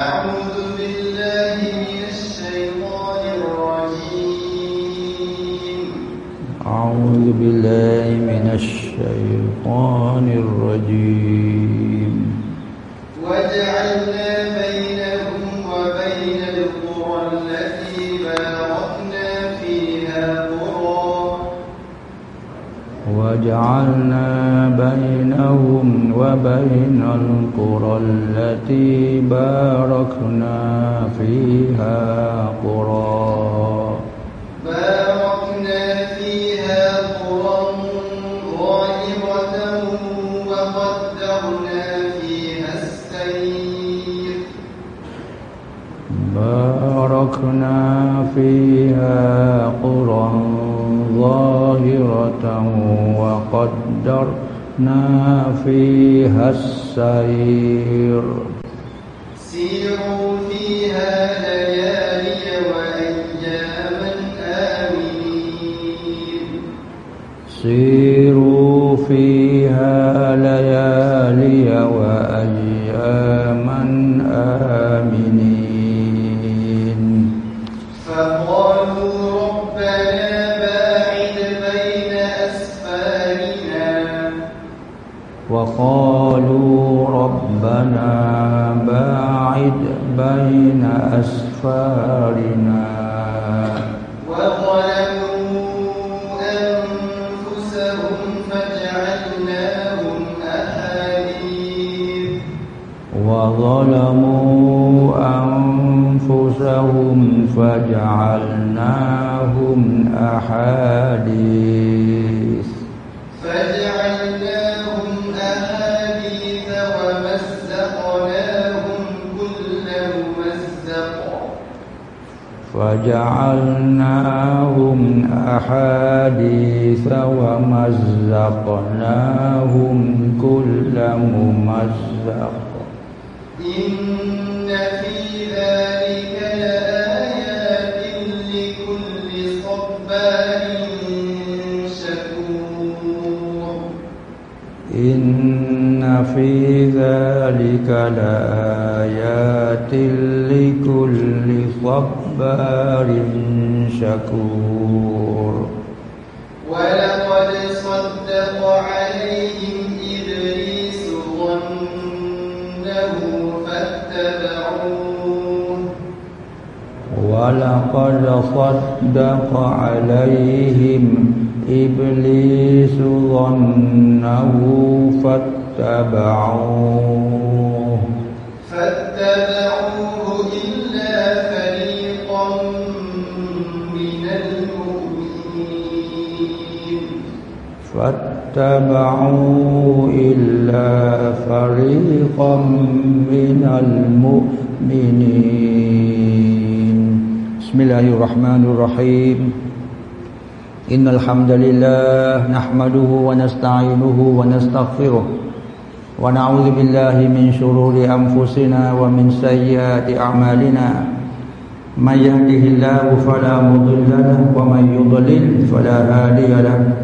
أعوذ بالله من الشيطان الرجيم. أعوذ بالله من الشيطان الرجيم. وجعلنا بينهم وبين القرى التي باركنا فيها قرى. وجعلنا بينهم وبين القرى التي باركنا فيها قرى. باركنا فيها قرى ظاهرة وقدرنا فيها السير. باركنا فيها قرى ظاهرة وقدرنا فيها السير سيروا فيها ليالي وأياما آمنين سيروا فيها ليالي وأياما Papa. فجعلناهم أحاديث ومزقناهم كل ممزق إن في ذلك لآيات لكل صبار شكور. إن في ذلك لآيات لكل صبار شكور. ولقد صدق عليهم إبليس ظنه فاتبعوه. ولقد صدق عليهم إبليس ظنه فاتبعوه. فاتبعوه. فاتبعوا إلا فريقا من المؤمنين. بسم الله الرحمن الرحيم. إن الحمد لله نحمده ونستعينه ونستغفره ونعوذ بالله من شرور أنفسنا ومن سيئات أعمالنا. من يهده الله فلا مضل له ومن يضلل فلا هادي له.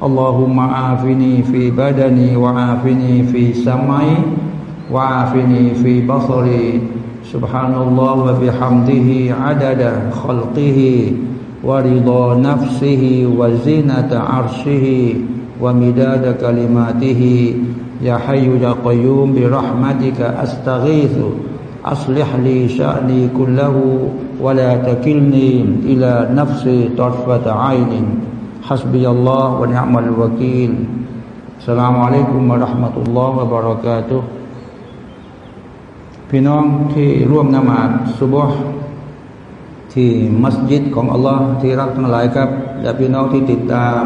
اللهم عافني في بدني وعافني في سمعي وعافني في بصري. سبحان الله وبحمده عدد خلقه ورضا نفسه وزنة عرشه ومداد كلماته. يا حي يا قيوم برحمتك أستغيث. أصلح لي شأني كله ولا تكلني إلى نفسي طرفة عين. حسبي الله ونعم الوكيل السلام عليكم ورحمة الله وبركاته พี่น้องที่ร่วมนมาศสุบฮ์ที่มัสยิดของอัลลอฮ์ที่รักทั้งหลายครับ และพี่น้องที่ติดตาม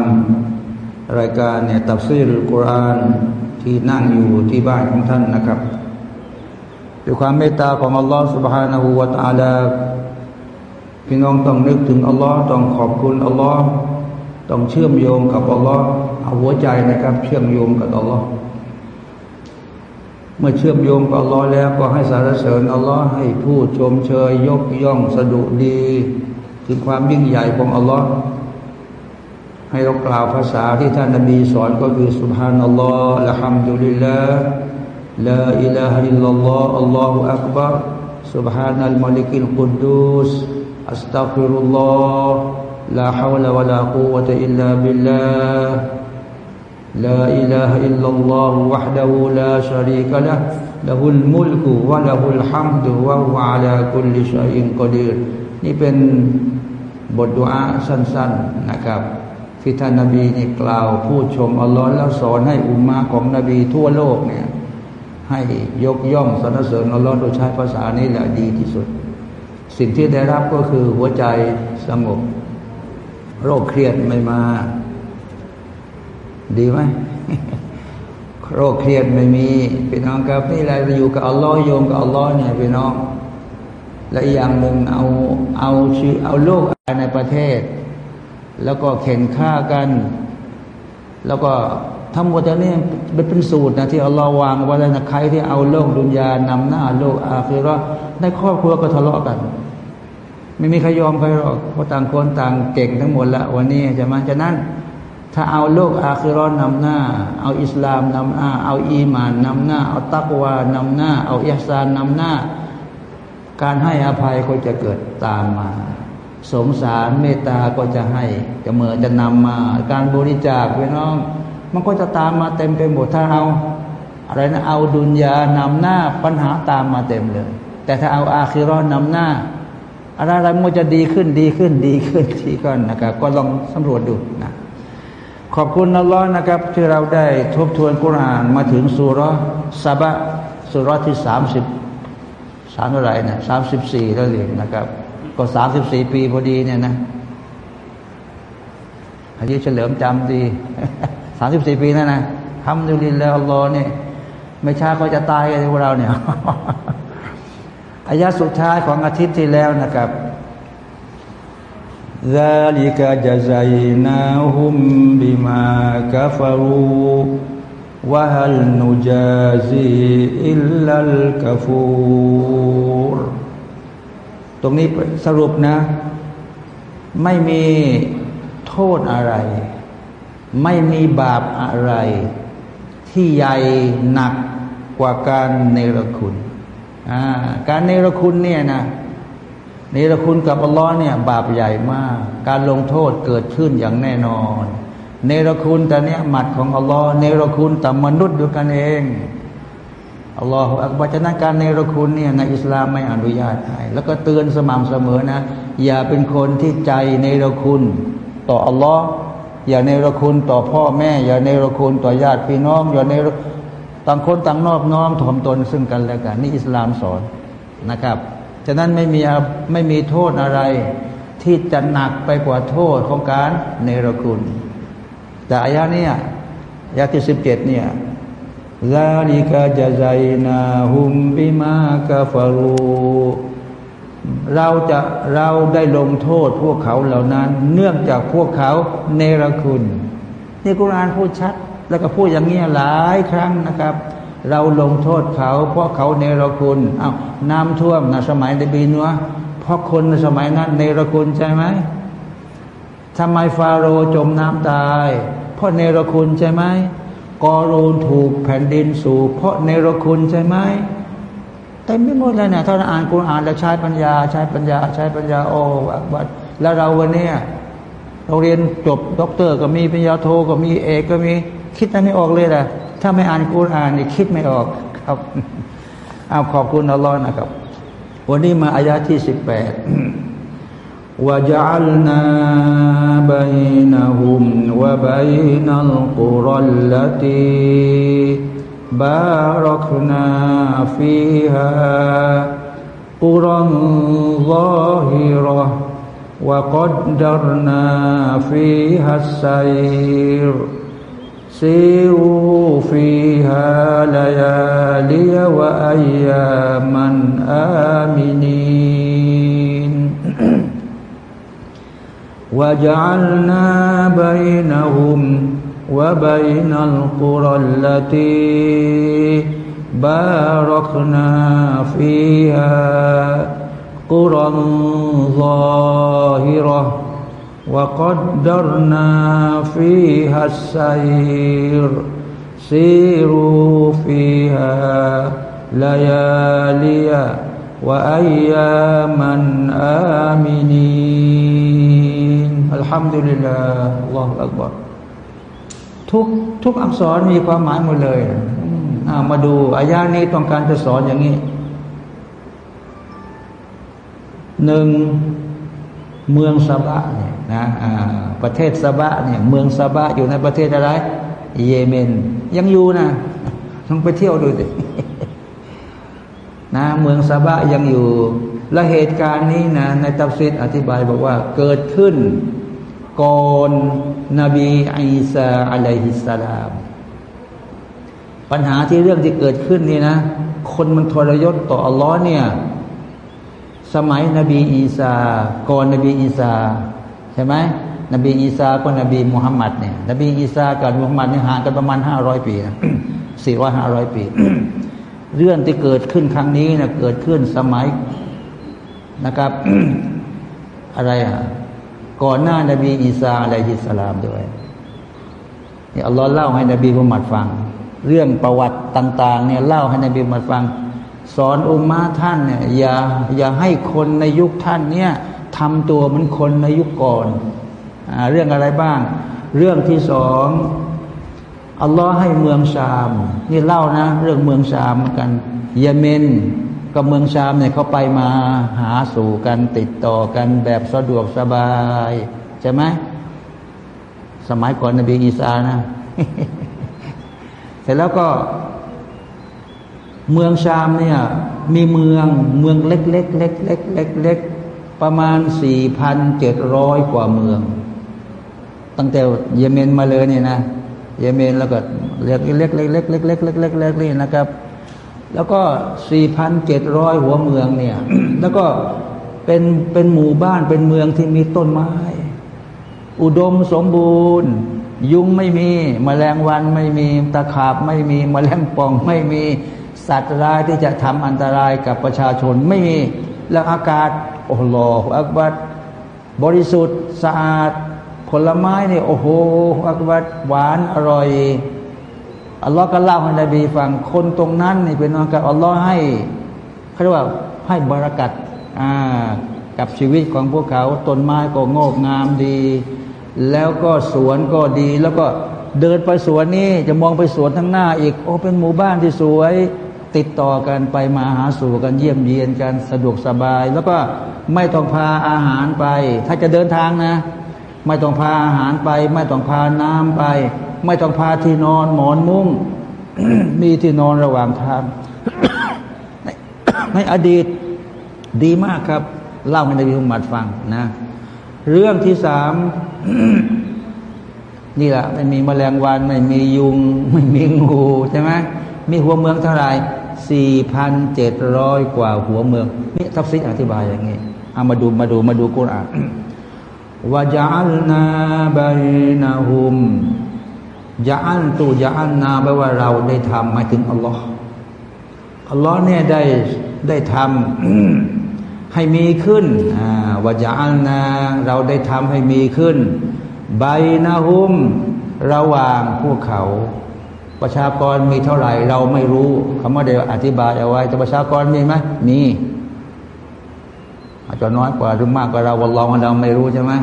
รายการเนี่ยตัฟซีรุลกุรอานที่นั่งอยู่ที่บ้านของท่านนะครับด้วยความเมตตาของอัลลอฮ์ سبحانه และ تعالى พี่น้องต้องนึกถึงอัลลอฮ์ต้องขอบคุณอัลลอฮ์ ต้องเชื่อมโยงกับอัลลอฮ์เอาหัวใจนะครับ เชื่อมโยงกับอัลลอฮ์เมื่อเชื่อมโยงกับอัลลอฮ์แล้วก็ให้สารเสริญอัลลอฮ์ให้พูดชมเชยยกย่องสะดุดี ถึงความยิ่งใหญ่ของอัลลอฮ์ให้เรากล่าวภาษาที่ท่านนบีสอนก็คือสุบฮานัลลอฮ์ละฮัมดุลิลลาห์ลาอิลาฮะอิลลัลลอฮ์อัลลอฮฺอักบัร سبحان الملك القدوس أستغفر الله لا حول ولا قوة إلا بالله لا إله إلا الله وحده لا شريك له له الملك وله الحمد وهو على كل شيء قدير นี่เป็นบทดุอาสั้นๆนะครับที่ท่านนบีนี่กล่าวพูดชมอัลลอฮ์แล้วสอนให้อุมมาของนบีทั่วโลกเนี่ยให้ยกย่องสรรเสริญอัลลอฮ์โดยใช้ภาษานี้แหละดีที่สุด สิ่งที่ได้รับก็คือหัวใจสงบ โรคเครียดไม่มา ดีไหมโรคเครียดไม่มีพี่น้องครับนี่แหละอยู่กับอัลลอฮ์โยงกับอัลลอฮ์เนี่ยพี่น้อง และอย่างหนึ่งเอาเอาชื่อเอาโลกในประเทศ แล้วก็เข็นฆ่ากัน แล้วก็ทั้งหมดนี้เป็นสูตรนะที่อัลลอฮ์วางไว้แล้วนะใครที่เอาโลกดุนยานำหน้าโลกอาคือว่าในครอบครัวก็ทะเลาะกัน ไม่มีใครยอมใครหรอกเพราะต่างคนต่างเก่งทั้งหมดละวันนี้จะมาจากนั้น ถ้าเอาโลกอาคือรอนนำหน้า เอาอิสลามนำหน้า เอาอีมานนำหน้า เอาตักวานำหน้า เอาอิสานนำหน้า การให้อภัยก็จะเกิดตามมา สงสารเมตตาก็จะให้จะเมื่อจะนำมา การบริจาคพี่น้อง มันก็จะตามมาเต็มไปหมดถ้าเอาอะไรนะเอาดุนยานำหน้าปัญหาตามมาเต็มเลย แต่ถ้าเอาอาคิรอนนำหน้า อะไรอะไรมันจะดีขึ้นดีขึ้นดีขึ้นที่ก่อนนะครับ ก็ลองสำรวจดูนะขอบคุณนัลลอฮ์นะครับ ที่เราได้ทบทวนกุรานมาถึงสุรซาบะสุรที่สามสิบสามเท่าไหร่นะสามสิบสี่แล้วเรียนะครับ ก็สามสิบสี่ปีพอดีเนี่ยนะอันนี้เฉลิมจำดีสามสิบสี่ปีนั่นนะทำดูลินแล้วอัลลอฮ์เนี่ยไม่ช้าก็จะตายกันพวกเราเนี่ย อายะสุดท้ายของอาทิตย์ที่แล้วนะครับซาลิกาจะใจนาหุมบิมากาฟารูวะฮัลนูจาซีอิลลัลกาฟูรตรงนี้สรุปนะ ไม่มีโทษอะไร ไม่มีบาปอะไร ที่ใหญ่หนักกว่าการเนรคุณ การเนรคุณเนี่ยนะเนรคุณกับอัลลอฮ์เนี่ยบาปใหญ่มาก การลงโทษเกิดขึ้นอย่างแน่นอน เนรคุณแต่เนี้ยหมัดของอัลลอฮ์เนรคุณแต่มนุษย์ด้วยกันเองอัลลอฮฺอักบารฉะนั้นการเนรคุณเนี่ยในอิสลามไม่อนุญาตให้แล้วก็เตือนสม่ำเสมอนะ อย่าเป็นคนที่ใจเนรคุณ ต่ออัลลอฮ์อย่าในรคุณต่อพ่อแม่ อย่าในรคุณต่อญาติพี่น้อง อย่าในร ต่างคนต่างนอบน้อมถ่อมตนซึ่งกันและกันนี่อิสลามสอนนะครับฉะนั้นไม่มีไม่มีโทษอะไร ที่จะหนักไปกว่าโทษของการในรคุณ แต่อายะเนี่ยอาที่สิบเจ็ดเนี่ยลาลิกาจะใจนาหุมบิมากาฟารูเราจะเราได้ลงโทษพวกเขาเหล่านั้น เนื่องจากพวกเขาเนรคุณ นี่กุรานพูดชัด แล้วก็พูดอย่างนี้หลายครั้งนะครับ เราลงโทษเขา เพราะเขาเนรคุณเอาน้ำท่วมในสมัยในบีนัวเพราะคนในสมัยนั้นเนรคุณใช่ไหมทำไมฟาโรจมน้ำตาย เพราะเนรคุณใช่ไหมกอรูนถูกแผ่นดินสูบเพราะเนรคุณใช่ไหมเต็มไม่หมดเลยเนี่ยถ้าเราอ่านกุรอานแล้วใช้ปัญญา ใช้ปัญญา ใช้ปัญญาโอ้อักบัดแล้วเราวันนี้เราเรียนจบด็อกเตอร์ก็มีปัญญาโทก็มีเอกก็มี คิดนั้นไม่ออกเลยล่ะ ถ้าไม่อ่านกูอ่านนี่คิดไม่ออกครับเอาขอบคุณอัลลอฮ์นะครับ วันนี้มาอายาที่สิบแปดว่าจัลนาบัยนะฮุมวะบัยนัลกุรัลลตีบารักนาฟิฮะกุรันลอฮิรอว่ากัดดารนาฟิฮัสไซร์ سيروا فيها ليالي وأياما آمنين. وجعلنا بينهم وبين القرى التي باركنا فيها قرى ظاهرة وقدرنا فيها السير سيروا فيها ليالي وأياما آمنين الحمد لله الله أكبر ทุกทุกอักษรมีความหมายหมดเลยมาดูอายานี้ต้องการจะสอนอย่างนี้หนึ่ง เมืองซาบะเนี่ยนะประเทศซาบะเนี่ยเมืองซาบะอยู่ในประเทศอะไร เยเมน ยังอยู่นะต้องไปเที่ยวดูสินะเมืองซาบะยังอยู่ และเหตุการณ์นี้นะในตัฟซิดอธิบายบอกว่าเกิดขึ้นก่อนนบีอิสาอะลัยฮิสสลาม ปัญหาที่เรื่องที่เกิดขึ้นนี่นะ คนมันทรยศต่ออัลลอฮ์เนี่ย สมัยนบีอีสาก่อนนบีอีสาใช่ไหมนบีอีสาก็นบีมุฮัมมัดเนี่ยนบีอีสากับมุฮัมมัดเนี่ยห่างกันประมาณห้าร้อยปีนะสี่ร้อยห้าร้อยปี เรื่องที่เกิดขึ้นครั้งนี้นะเกิดขึ้นสมัยนะครับ อะไรอะก่อนหน้านบีอีสาอะลัยฮิสสลามด้วยนี่อัลลอฮ์เล่าให้นบีมุฮัมมัดฟัง เรื่องประวัติต่าง ๆ เนี่ยเล่าให้นบีมุฮัมมัดฟัง สอนอุมมาท่านเนี่ยอย่าอย่าให้คนในยุคท่านเนี่ยทำตัวเหมือนคนในยุคก่อนอเรื่องอะไรบ้าง เรื่องที่สองอัลลอฮ์ให้เมืองชาม นี่เล่านะ เรื่องเมืองชามกันเยเมนกับเมืองชามเนี่ยเขาไปมาหาสู่กันติดต่อกันแบบสะดวกสบายใช่ไหมสมัยก่อนนบีอีสานะเสร็จแล้วก็ เมืองชามเนี่ยมีเมืองเมืองเล็กๆเล็กเล็กเล็กเล็กเล็กประมาณสี่พันเจ็ดร้อยกว่าเมือง ตั้งแต่เยเมนมาเลยเนี่ยนะ เยเมนแล้วก็เล็กเล็กเล็กเล็กเล็กเล็กเล็กเล็กเล็กนี่นะครับ แล้วก็สี่พันเจ็ดร้อยหัวเมืองเนี่ย แล้วก็เป็นเป็นหมู่บ้านเป็นเมืองที่มีต้นไม้ อุดมสมบูรณ์ ยุงไม่มี แมลงวันไม่มี ตะขาบไม่มี แมลงป่องไม่มี สัตว์ร้ายที่จะทำอันตรายกับประชาชนไม่มีแล้วอากาศโอ้โหอักบัดบริสุทธิ์สะอาด ผลไม้เนี่ยโอ้โหอักบัดหวานอร่อยอัลลอฮ์ก็เล่าให้นบีฟังคนตรงนั้นนี่เป็นนกับอัลลอฮ์ให้เขาเรียกว่าให้บรากัดกับชีวิตของพวกเขาต้นไม้ก็งอกงามดี แล้วก็สวนก็ดีแล้วก็เดินไปสวนนี้จะมองไปสวนทั้งหน้าอีก โอ้เป็นหมู่บ้านที่สวย ติดต่อกันไปมาหาสู่กันเยี่ยมเยียนกันสะดวกสบาย แล้วก็ไม่ต้องพาอาหารไป ถ้าจะเดินทางนะ ไม่ต้องพาอาหารไป ไม่ต้องพาน้ำไป ไม่ต้องพาที่นอนหมอนมุ้งมีที่นอนระหว่างทางในอดีตดีมากครับ เล่าให้นบีมุฮัมมัดฟังนะ เรื่องที่สามนี่แหละไม่มีแมลงวัน ไม่มียุง ไม่มีงูใช่ไหมมีหัวเมืองเท่าไหร่ สี่พันเจ็ดร้อยกว่าหัวเมืองนี่ทัฟซิอธิบายอย่างนี้เอามาดูมาดูมาดูกุรอานวาจัลนาบัยนาหุมยาอันตูยาอันนาแปลว่าเราได้ทำหมายถึงอัลลอฮ์อัลลอฮ์เนี่ยได้ได้ทำให้มีขึ้นวายาอันนาเราได้ทำให้มีขึ้นใบนาหุม ระหว่างพวกเขา ประชากรมีเท่าไหร่ เราไม่รู้คำว่าเดี๋ยวอธิบายเอาไว้แต่ประชากรมีไหมมีอาจจะน้อยกว่าหรือมากกว่าเราวันลองเราไม่รู้ใช่ไหม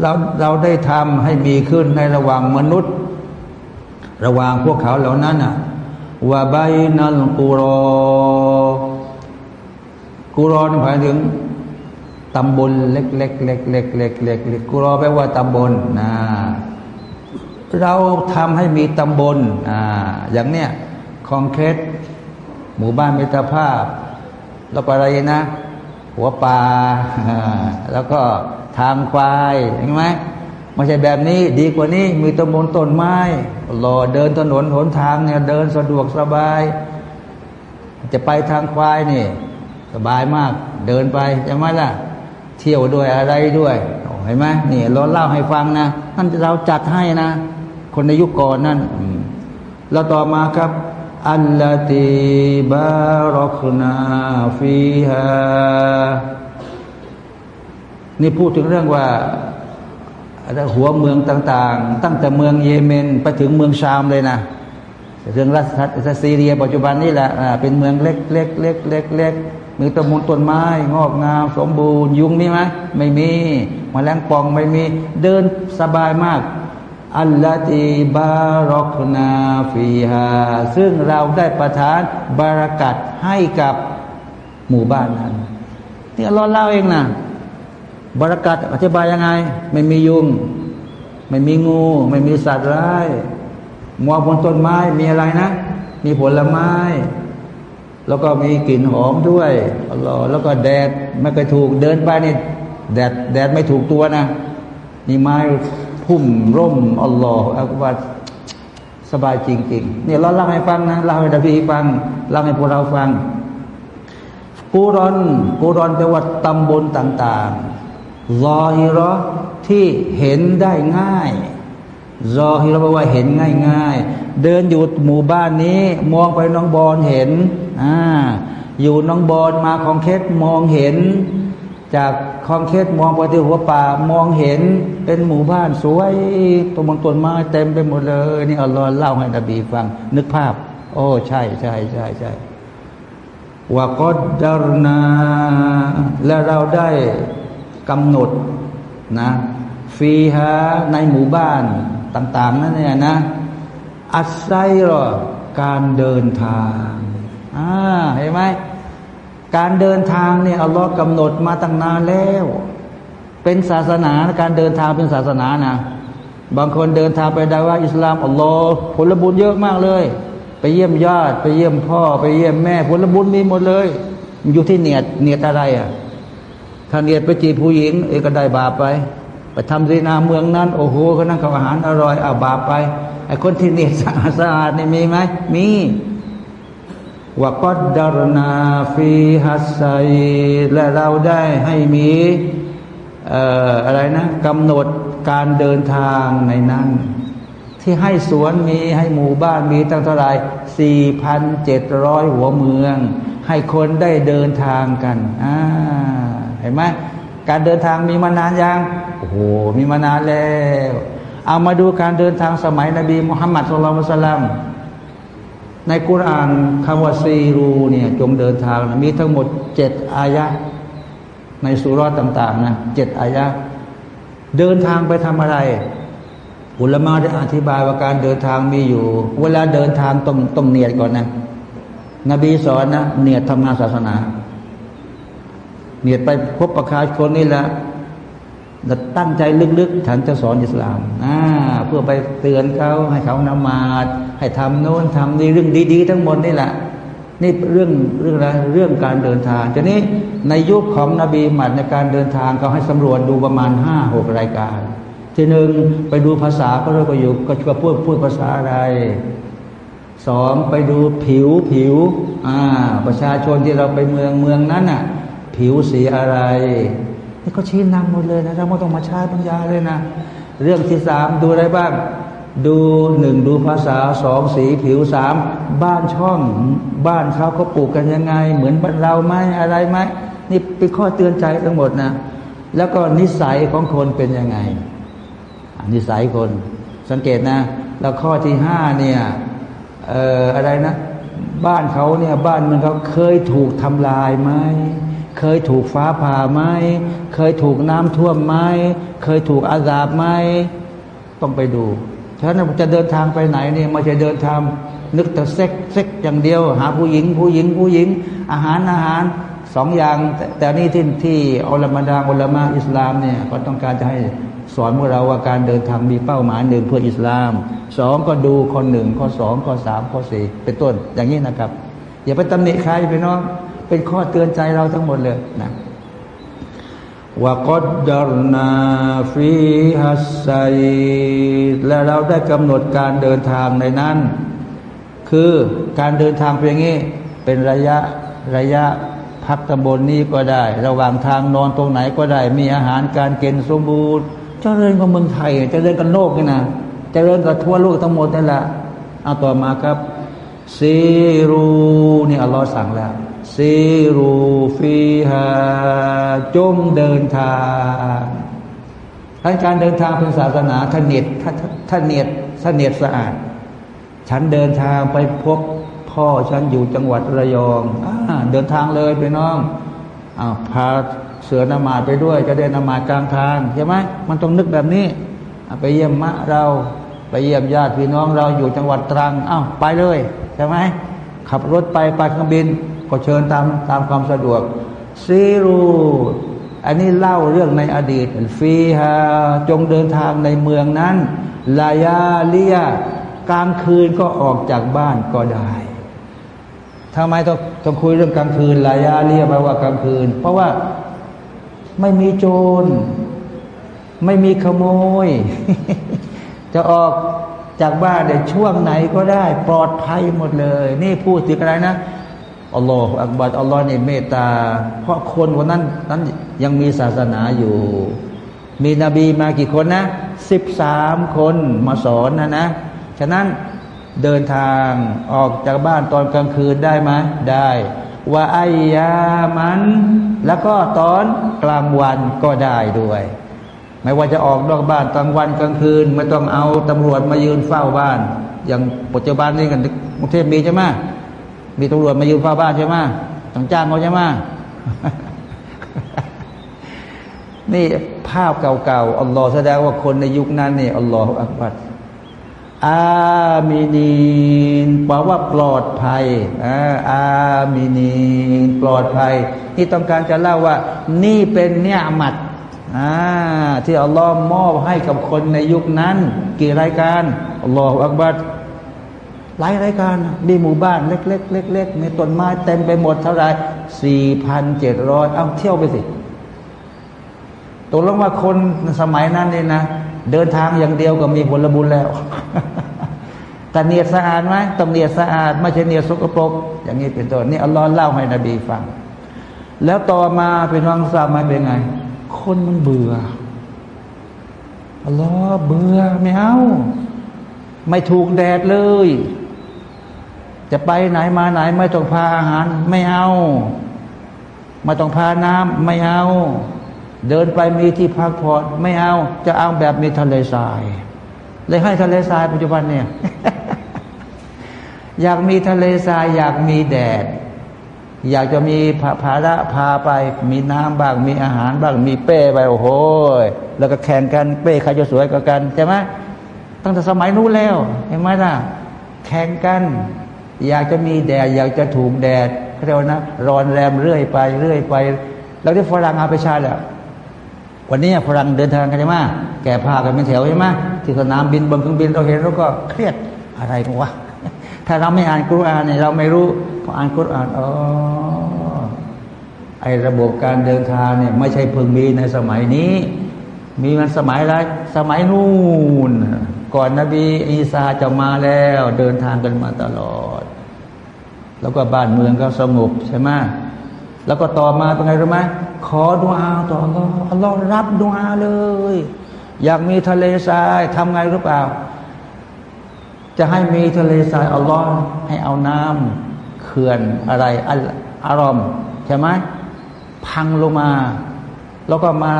เราเราได้ทำให้มีขึ้นในระหว่างมนุษย์ ระหว่างพวกเขาเหล่านั้นอะว่าใบนัลกุรอกุรอนหมายถึงตำบลเล็กๆเล็กเล็กเล็กเล็กเล็กเล็กกุรอแปลว่าตำบลนะ เราทำให้มีตำบลออย่างเนี้ยคองเคสหมู่บ้านมิตรภาพ แล้วก็อะไรนะ หัวปลาแล้วก็ทางควายเห็นไหมไม่ใช่แบบนี้ดีกว่านี้มีตำบลต้นไม้รอเดินถนนหนทางเนี่ยเดินสะดวกสบาย จะไปทางควายนี่ สบายมาก เดินไปใช่ไหมล่ะ เที่ยวด้วยอะไรด้วยเห็นไหมนี่เราเล่าให้ฟังนะนั่นเราจัดให้นะ คนในยุคก่อนนั่นแล้วต่อมาครับ อัลลตีบารอกนาฟีฮานี่พูดถึงเรื่องว่าหัวเมืองต่างๆ ตั้งแต่เมืองเยเมนไปถึงเมืองชามเลยนะเรื่องรัสซีเรียปัจจุบันนี่แหละเป็นเมืองเล็กเล็กเล็กเล็กเล็กมีต้นมลต้นไม้ งอกงาม สมบูรณ์ ยุงมีไหมไม่มีมแมลงปองไม่มี เดินสบายมาก อัลลอตีบารอกนาฟีฮาซึ่งเราได้ประทานบารักัดให้กับหมู่บ้านนั้นนี่อัลลอฮ์เล่าเองนะบารักัดอธิบายยังไง ไม่มียุง ไม่มีงู ไม่มีสัตว์ร้ายมัวบนต้นไม้มีอะไรนะ มีผลไม้ แล้วก็มีกลิ่นหอมด้วยอัลลอฮ์แล้วก็แดดไม่เคยถูกเดินไปนี่แดดแดดไม่ถูกตัวนะนี่ไม้ พุ่มร่มอัลลอฮ์อักบัดสบายจริงๆเนี่ยเราเล่าให้ฟังนะเล่าให้ดาบีฟังเล่าให้พวกเราฟังกูรอนกูรอนแปลว่าตำบลต่างๆรอฮิรอที่เห็นได้ง่ายรอฮิรอแปลว่าเห็นง่ายๆ เดินอยู่หมู่บ้านนี้ มองไปน้องบอลเห็นอ่าอยู่น้องบอลมาของเคสมองเห็น จาก ลองเคสมองไปที่หัวป่ามองเห็นเป็นหมู่บ้านสวยตัวมังต้นไม้เต็มไปหมดเลยนี่อัลลอฮ์เล่าให้นบีฟัง นึกภาพ โอ้ใช่ใช่ใช่ใช่วกอดดารนาและเราได้กำหนดนะฟีฮาในหมู่บ้านต่าง ๆ นั่นเนี่ยนะอัศไซรอการเดินทางอ่าเห็นไหม การเดินทางเนี่ยอัลลอฮ์กำหนดมาตั้งนานแล้ว เป็นศาสนาการเดินทางเป็นศาสนานะ บางคนเดินทางไปดาว่าอิสลามอัลลอฮ์ผลบุญเยอะมากเลย ไปเยี่ยมญาติ ไปเยี่ยมพ่อ ไปเยี่ยมแม่ผลบุญมีหมดเลย อยู่ที่เนียดเนียดอะไรอะถ้าเนียดไปจีบผู้หญิง เอก็ได้บาปไป ไปทำซีนาเมืองนั้น โอ้โหเขานั่งกับอาหารอร่อยเอาบาปไปไอ้คนที่เนียดสะอาดสะอาดนี่มีไหมมี วกอดดารนาฟีฮัสไซและเราได้ให้มีอะไรนะกำหนดการเดินทางในนั้น ที่ให้สวนมีให้หมู่บ้านมีตั้งเท่าไหร่สี่พันเจ็ดร้อยหัวเมือง ให้คนได้เดินทางกันอ่าเห็นไหมการเดินทางมีมานานยังโอ้โหมีมานานแล้ว เอามาดูการเดินทางสมัยนบีมุฮัมมัดสุลลัลสลัม ในกุรานคำว่าซีรูเนี่ยจงเดินทางนะมีทั้งหมดเจ็ดอายะ ในสุรต่าง ๆ นะเจ็ดอายะ เดินทางไปทำอะไร อุลมะได้อธิบายว่าการเดินทางมีอยู่ เวลาเดินทางต้องต้องเนียดก่อนนะ นบีสอนนะเนียดทำงานศาสนา เนียดไปพบประชาชนนี่แหละ ตั้งใจลึกๆ ฉันจะสอนอิสลามอ่าเพื่อไปเตือนเขาให้เขานมาดให้ทำโน้นทำนี่เรื่องดี ๆ ทั้งหมดนี่แหละ นี่เรื่องเรื่องอะไรเรื่องการเดินทางทีนี้ในยุคของนบีมัดในการเดินทางเขาให้สำรวจดูประมาณห้าหกรายการ ทีหนึ่งไปดูภาษาเขาเรียกว่าอยู่ก็จะพูดพูดภาษาอะไรสองไปดูผิวผิวอ่าประชาชนที่เราไปเมืองเมืองนั้นอะ ผิวสีอะไร นี่ก็ชี้นำหมดเลยนะเราไม่ต้องมาใช้ปัญญาเลยนะ เรื่องที่สามดูอะไรบ้าง ดูหนึ่งดูภาษาสองสีผิวสามบ้านช่องบ้านเขาเขาปลูกกันยังไง เหมือนบ้านเราไหมอะไรไหมนี่เป็นข้อเตือนใจทั้งหมดนะ แล้วก็นิสัยของคนเป็นยังไงนิสัยคนสังเกตนะ แล้วข้อที่ห้าเนี่ยเอ่ออะไรนะ บ้านเขาเนี่ยบ้านมันเขาเคยถูกทำลายไหม เคยถูกฟ้าผ่าไหมเคยถูกน้ำท่วมไหมเคยถูกอาซาบไหมต้องไปดูฉะนั้นจะเดินทางไปไหนเนี่ยม่ใช่เดินทางนึกแต่เซ็กเซ็กอย่างเดียว หาผู้หญิง ผู้หญิงผู้หญิง อาหารอาหารสองอย่างแต่แต่นี่ที่ที่อัลมาดาอัลมาอิสลามเนี่ยก็ต้องการจะให้สอนพวกเราว่าการเดินทางมีเป้าหมายหนึ่งเพื่ออิสลามสองก็ดูข้อหนึ่งข้อสองข้อสามข้อสี่เป็นต้นอย่างนี้นะครับ อย่าไปตำหนิใครไปน้อง เป็นข้อเตือนใจเราทั้งหมดเลยนะว่ากดดรนาฟีฮัสไซและเราได้กำหนดการเดินทางในนั้น คือการเดินทางเป็นอย่างนี้เป็นระยะระยะพักตำบลนนี้ก็ได้ ระหว่างทางนอนตรงไหนก็ได้ มีอาหารการกินสมบูรณ์เจริญกว่าเมืองไทยจเจริญกันโลกนี่นะจเจริญกับทั่วโลกทั้งหมดนั่นแหละเอาต่อมาครับ ซีรูนี่อัลลอฮ์สั่งแล้วซีรูฟีฮาจงเดินทางทั้งการเดินทางเป็นศาสนาท่านเนียดท่านเนียดท่านเนียดสะอาด ฉันเดินทางไปพบพ่อฉันอยู่จังหวัดระยองอเดินทางเลยไปน้องอาพาเสือนมาไปด้วย จะได้นมากลางทางใช่ไหมมันต้องนึกแบบนี้ ไปเยี่ยมมะเราไปเยี่ยมญาติพี่น้องเราอยู่จังหวัดตรังอ้าวไปเลย ช่ไหมขับรถไปไปเครื่องบิน ก็เชิญตามตามความสะดวกซีรูอันนี้เล่าเรื่องในอดีตฟีฮาจงเดินทางในเมืองนั้น ลายาเลียกลางคืนก็ออกจากบ้านก็ได้ทำไมต้องต้องคุยเรื่องกลางคืนลายาเลียแปลว่ากลางคืน เพราะว่าไม่มีโจร ไม่มีขโมย จะออก จากบ้านในช่วงไหนก็ได้ ปลอดภัยหมดเลย นี่พูดถึงอะไรนะอัลลอฮฺอักบัดอัลลอฮ์นี่ยเมตตา เพราะคนคนนั้นนั้นยังมีศาสนาอยู่ มีนบีมากี่คนนะสิบสามคนมาสอนนะนะ ฉะนั้นเดินทางออกจากบ้านตอนกลางคืนได้ไหมได้ว่าไอยามัน แล้วก็ตอนกลางวันก็ได้ด้วย ไม่ว่าจะออกนอกบ้านกลางวันกลางคืน ไม่ต้องเอาตำรวจมายืนเฝ้าบ้าน อย่างปัจจุบันนี้กันกรุงเทพมีใช่ไหมมีตำรวจมายืนเฝ้าบ้านใช่ไหมต้องจ้างเขาใช่ไหมนี่ภาพเก่าๆอัลลอฮ์แสดงว่าคนในยุคนั้นนี่อัลลอฮฺอักบัดอามินีนแปลว่าปลอดภัยอามินีนปลอดภัย นี่ต้องการจะเล่าว่า นี่เป็นเนี่ยมัด ที่อัลลอฮ์มอบให้กับคนในยุคนั้น กี่รายการอัลลอฮฺอักบัดหลายรายการมีหมู่บ้านเล็กๆเล็กๆมีต้นไม้เต็มไปหมดเท่าไรสี่พันเจ็ดร้อยเอาเที่ยวไปสิตกลงว่าคนสมัยนั้นนี่นะ เดินทางอย่างเดียวก็มีผลบุญแล้วแต่เนียดสะอาดไหมต้องเนียดสะอาดไม่ใช่เนียดสกปรกอย่างนี้เป็นต้นนี่อัลลอฮ์เล่าให้นบีฟัง แล้วต่อมาเป็นน้องทราบไหมเป็นไง คนมันเบื่ออัลลอฮ์เบื่อไม่เอา ไม่ถูกแดดเลย จะไปไหนมาไหน ไม่ต้องพาอาหาร ไม่เอา ไม่ต้องพาน้ำไม่เอา เดินไปมีที่พักผ่อนไม่เอา จะเอาแบบมีทะเลทราย เลยให้ทะเลทรายปัจจุบันเนี่ย อยากมีทะเลทราย อยากมีแดด อยากจะมีภาระพาไป มีน้ำบ้าง มีอาหารบ้าง มีเป้ไปโอ้โห แล้วก็แข่งกันเป้ใครจะสวยกว่ากันใช่ไหมตั้งแต่สมัยนู้นแล้วเห็นไหมล่ะ แข่งกัน อยากจะมีแดด อยากจะถูกแดดเรียกว่านะร้อนแรมเรื่อยไปเรื่อยไป แล้วที่ฝรั่งอาไปชาแหละวันนี้ฝรั่งเดินทางกันใช่ไหมแก่ผ้ากันเป็นแถวใช่ไหมที่สนามบินบนเครื่องบินเราเห็นเราก็เครียดอะไรกันวะ ถ้าเราไม่อ่านกุรอานเนี่ยเราไม่รู้พออ่านกุรอานอ๋อไอระบบการเดินทางเนี่ยไม่ใช่เพิ่งมีในสมัยนี้ มีมันสมัยอะไรสมัยนู่นก่อนนบีอีสาจะมาแล้ว เดินทางกันมาตลอด แล้วก็บ้านเมืองก็สงบใช่ไหมแล้วก็ต่อมาเป็นไงรู้ไหมขอดุอาต่ออัลอรับดุอาเลย อยากมีทะเลทรายทำไงรู้เปล่า จะให้มีทะเลทรายอัลลอฮ์ให้เอาน้ำเขื่อนอะไรอัลอารอมใช่ไหมพังลงมา แล้วก็มา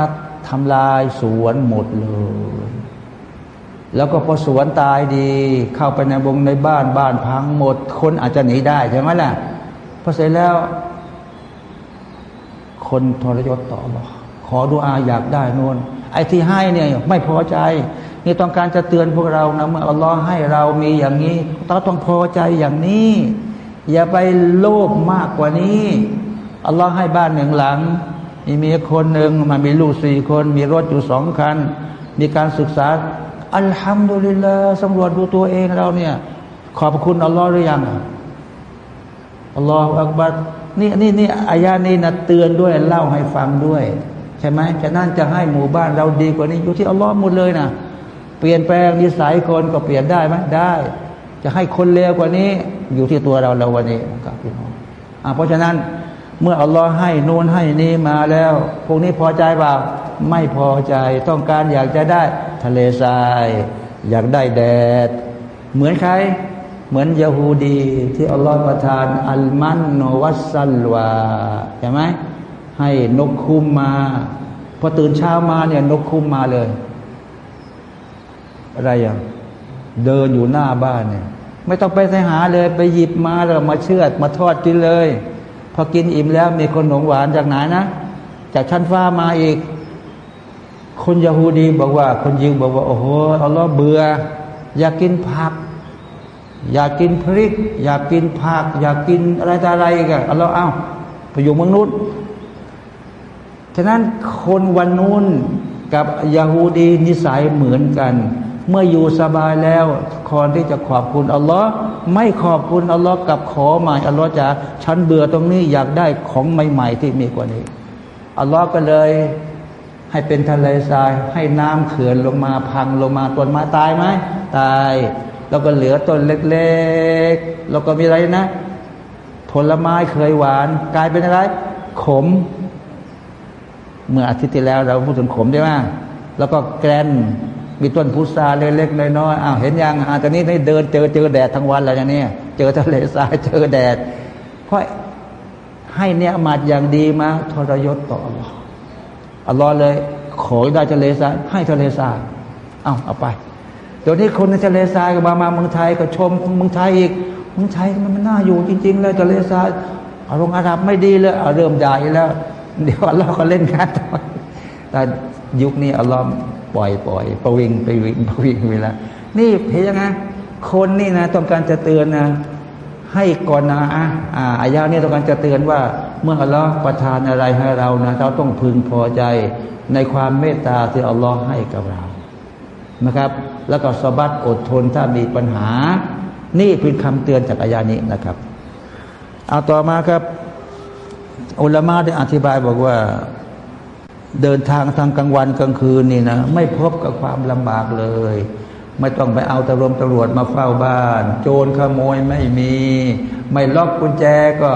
ทำลายสวนหมดเลย แล้วก็พอสวนตายดี เข้าไปในวงในบ้านบ้านพังหมด คนอาจจะหนีได้ใช่ไหมล่ะพอเสร็จแล้ว คนทรยศต่อหรอขอดูอาอยากได้นวนไอ้ที่ให้เนี่ยไม่พอใจ นี่ต้องการจะเตือนพวกเรานะเมื่ออัลลอฮ์ให้เรามีอย่างนี้เราต้องพอใจอย่างนี้ อย่าไปโลภมากกว่านี้อัลลอฮ์ให้บ้านหนึ่งหลัง มีเมียคนหนึ่งมามีลูกสี่คน มีรถอยู่สองคัน มีการศึกษา อัลฮัมดุลิลลาห์สำรวจดูตัวเองเราเนี่ย ขอบคุณอัลลอฮ์หรือยังอัลลอฮฺอักบัดนี่นี่นี่อายานี้นะเตือนด้วยเล่าให้ฟังด้วย ใช่ไหมฉะนั้นจะให้หมู่บ้านเราดีกว่านี้อยู่ที่อัลลอฮ์หมดเลยนะ เปลี่ยนแปลงนิสัยคนก็เปลี่ยนได้ไหมได้ จะให้คนเลวกว่านี้ อยู่ที่ตัวเราเราวันนี้ครับพี่น้องเพราะฉะนั้นเมื่ออัลลอฮ์ให้นูนให้นี้มาแล้ว พวกนี้พอใจเปล่าไม่พอใจต้องการอยากจะได้ทะเลทราย อยากได้แดด เหมือนใคร เหมือนยาฮูดี ที่อัลลอฮ์ประทาน อัลมันโนวัสัลวาใช่ไหมให้นกคุมมา พอตื่นเช้ามาเนี่ยนกคุมมาเลย อะไรอย่างเดินอยู่หน้าบ้านเนี่ย ไม่ต้องไปไปหาเลยไปหยิบมาแล้วมาเชือดมาทอดกินเลย พอกินอิ่มแล้วมีคนหนมหวานจากไหนนะ จากชั้นฟ้ามาอีก คนยาฮูดีบอกว่า คนยิวบอกว่า โอ้โหเอัลลอเบื่อ อยากกินผัก อยากกินพริก อยากกินผัก อยากกินอะไรต่ออะไรกันอัลลอเอ้าไปอยู่เมืองนู้นฉะนั้นคนวันนู้นกับยาฮูดีนิสัยเหมือนกัน เมื่ออยู่สบายแล้วคอนที่จะขอบคุณอัลลอฮ์ไม่ขอบคุณอัลลอฮ์กับขอใหม่อัลลอฮ์จะฉันเบื่อตรงนี้อยากได้ของใหม่ ๆ ที่มีกว่านี้อัลลอฮ์ก็เลยให้เป็นทะเลทราย ให้น้ำเขื่อนลงมาพังลงมาต้นไม้ตายไหมตาย แล้วก็เหลือต้นเล็กๆ แล้วก็มีอะไรนะ ผลไม้เคยหวาน กลายเป็นอะไร ขม เมื่ออาทิตย์ที่แล้วเราพูดถึงขมใช่ไหมแล้วก็แกรน มีต้นพุทราเล็กๆน้อยๆอ้าวเห็นยังอ่าตอนนี้ได้เดินเจอเจอแดดทั้งวันแล้วอย่างนี้เจอทะเลทรายเจอแดด เพราะให้เนี่ยมาดอย่างดีมาทรยศต่ออัลลอฮ์อัลลอฮ์เลย ขอได้ทะเลทรายให้ทะเลทรายเอาเอาไปเดี๋ยวนี้คนในทะเลทรายก็มามาเมืองไทยก็ชมเมืองไทยอีกเมืองไทยมันมันน่าอยู่จริง ๆ เลยทะเลทรายอารมณ์อาหรับไม่ดีเลยเอาเริ่มด่าอีกแล้ว เดี๋ยวอัลลอฮ์ก็เล่นงานต่อแต่ยุคนี้อัลลอฮ์ ปล่อยปล่อยประวิงไปวิ่งประวิงเวลานี่เห็นยังไงคนนี่นะต้องการจะเตือนนะให้ก่อนนะอะอ่าอายานี่ยต้องการจะเตือนว่า เมื่ออัลลอฮ์ประทานอะไรให้เรานะเราต้องพึงพอใจในความเมตตาที่อัลลอฮ์ให้กับเรานะครับ แล้วก็สบัดอดทนถ้ามีปัญหา นี่เป็นคำเตือนจากอายานี้นะครับ เอาต่อมาครับ อุลามะได้อธิบายบอกว่า เดินทางทางกลางวันกลางคืนนี่นะไม่พบกับความลำบากเลย ไม่ต้องไปเอาตำรวจตำรวจมาเฝ้าบ้าน โจรขโมยไม่มี ไม่ล็อกกุญแจก็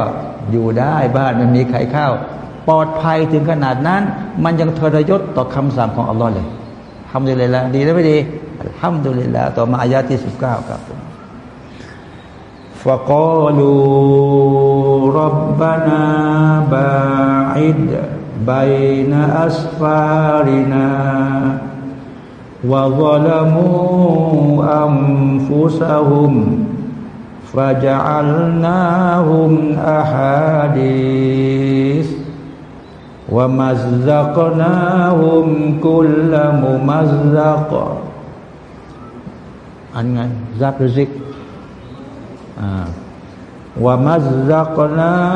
อยู่ได้บ้านมันมีใครเข้า ปลอดภัยถึงขนาดนั้น มันยังทรยศต่อคำสั่งของอัลลอฮ์เลยทำดีเลยละดีหรือไม่ดีทำดีเลยละต่อมาอายาที่สิบเก้าครับ فقالوا ربنا باعد บนอัสฟารินาวะวะลามูอัมฟุสหุมฟะจัลนาหุมอะฮัดิสวะมัซซักนาหุมคุลลมุมัซซักอันไงซักรซิกอ่า ومزقناهم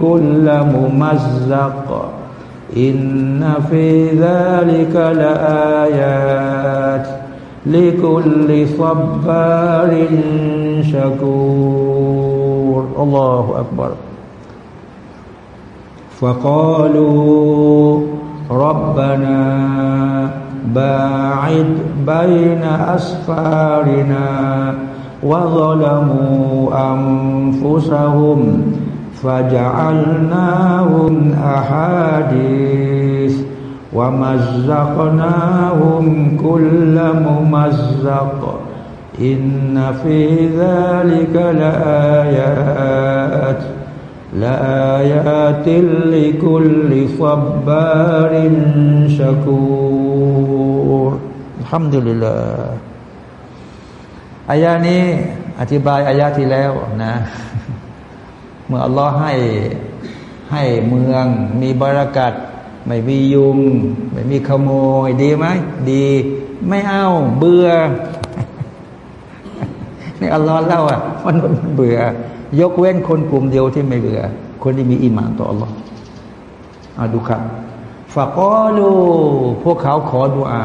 كل ممزق. إن في ذلك لآيات لكل صبار شكور. الله أكبر. فقالوا ربنا باعد بين أسفارنا وظلموا أنفسهم فجعلناهم أحاديث ومزقناهم كل ممزق إن في ذلك لآيات لآيات لكل صبار شكور. الحمد لله. อายานี้อธิบายอายาที่แล้วนะ เมื่ออัลลอฮ์ให้ให้เมืองมีบารักัดไม่มียุง ไม่มีขโมย ดีไหมดี ไม่เอาเบื่อนี่อัลลอฮ์เล่าอะมันมันเบื่อ ยกเว้นคนกลุ่มเดียวที่ไม่เบื่อ คนที่มีอิมานต่ออัลลอฮ์อาดูครับฟะกอลูพวกเขาขอดุอา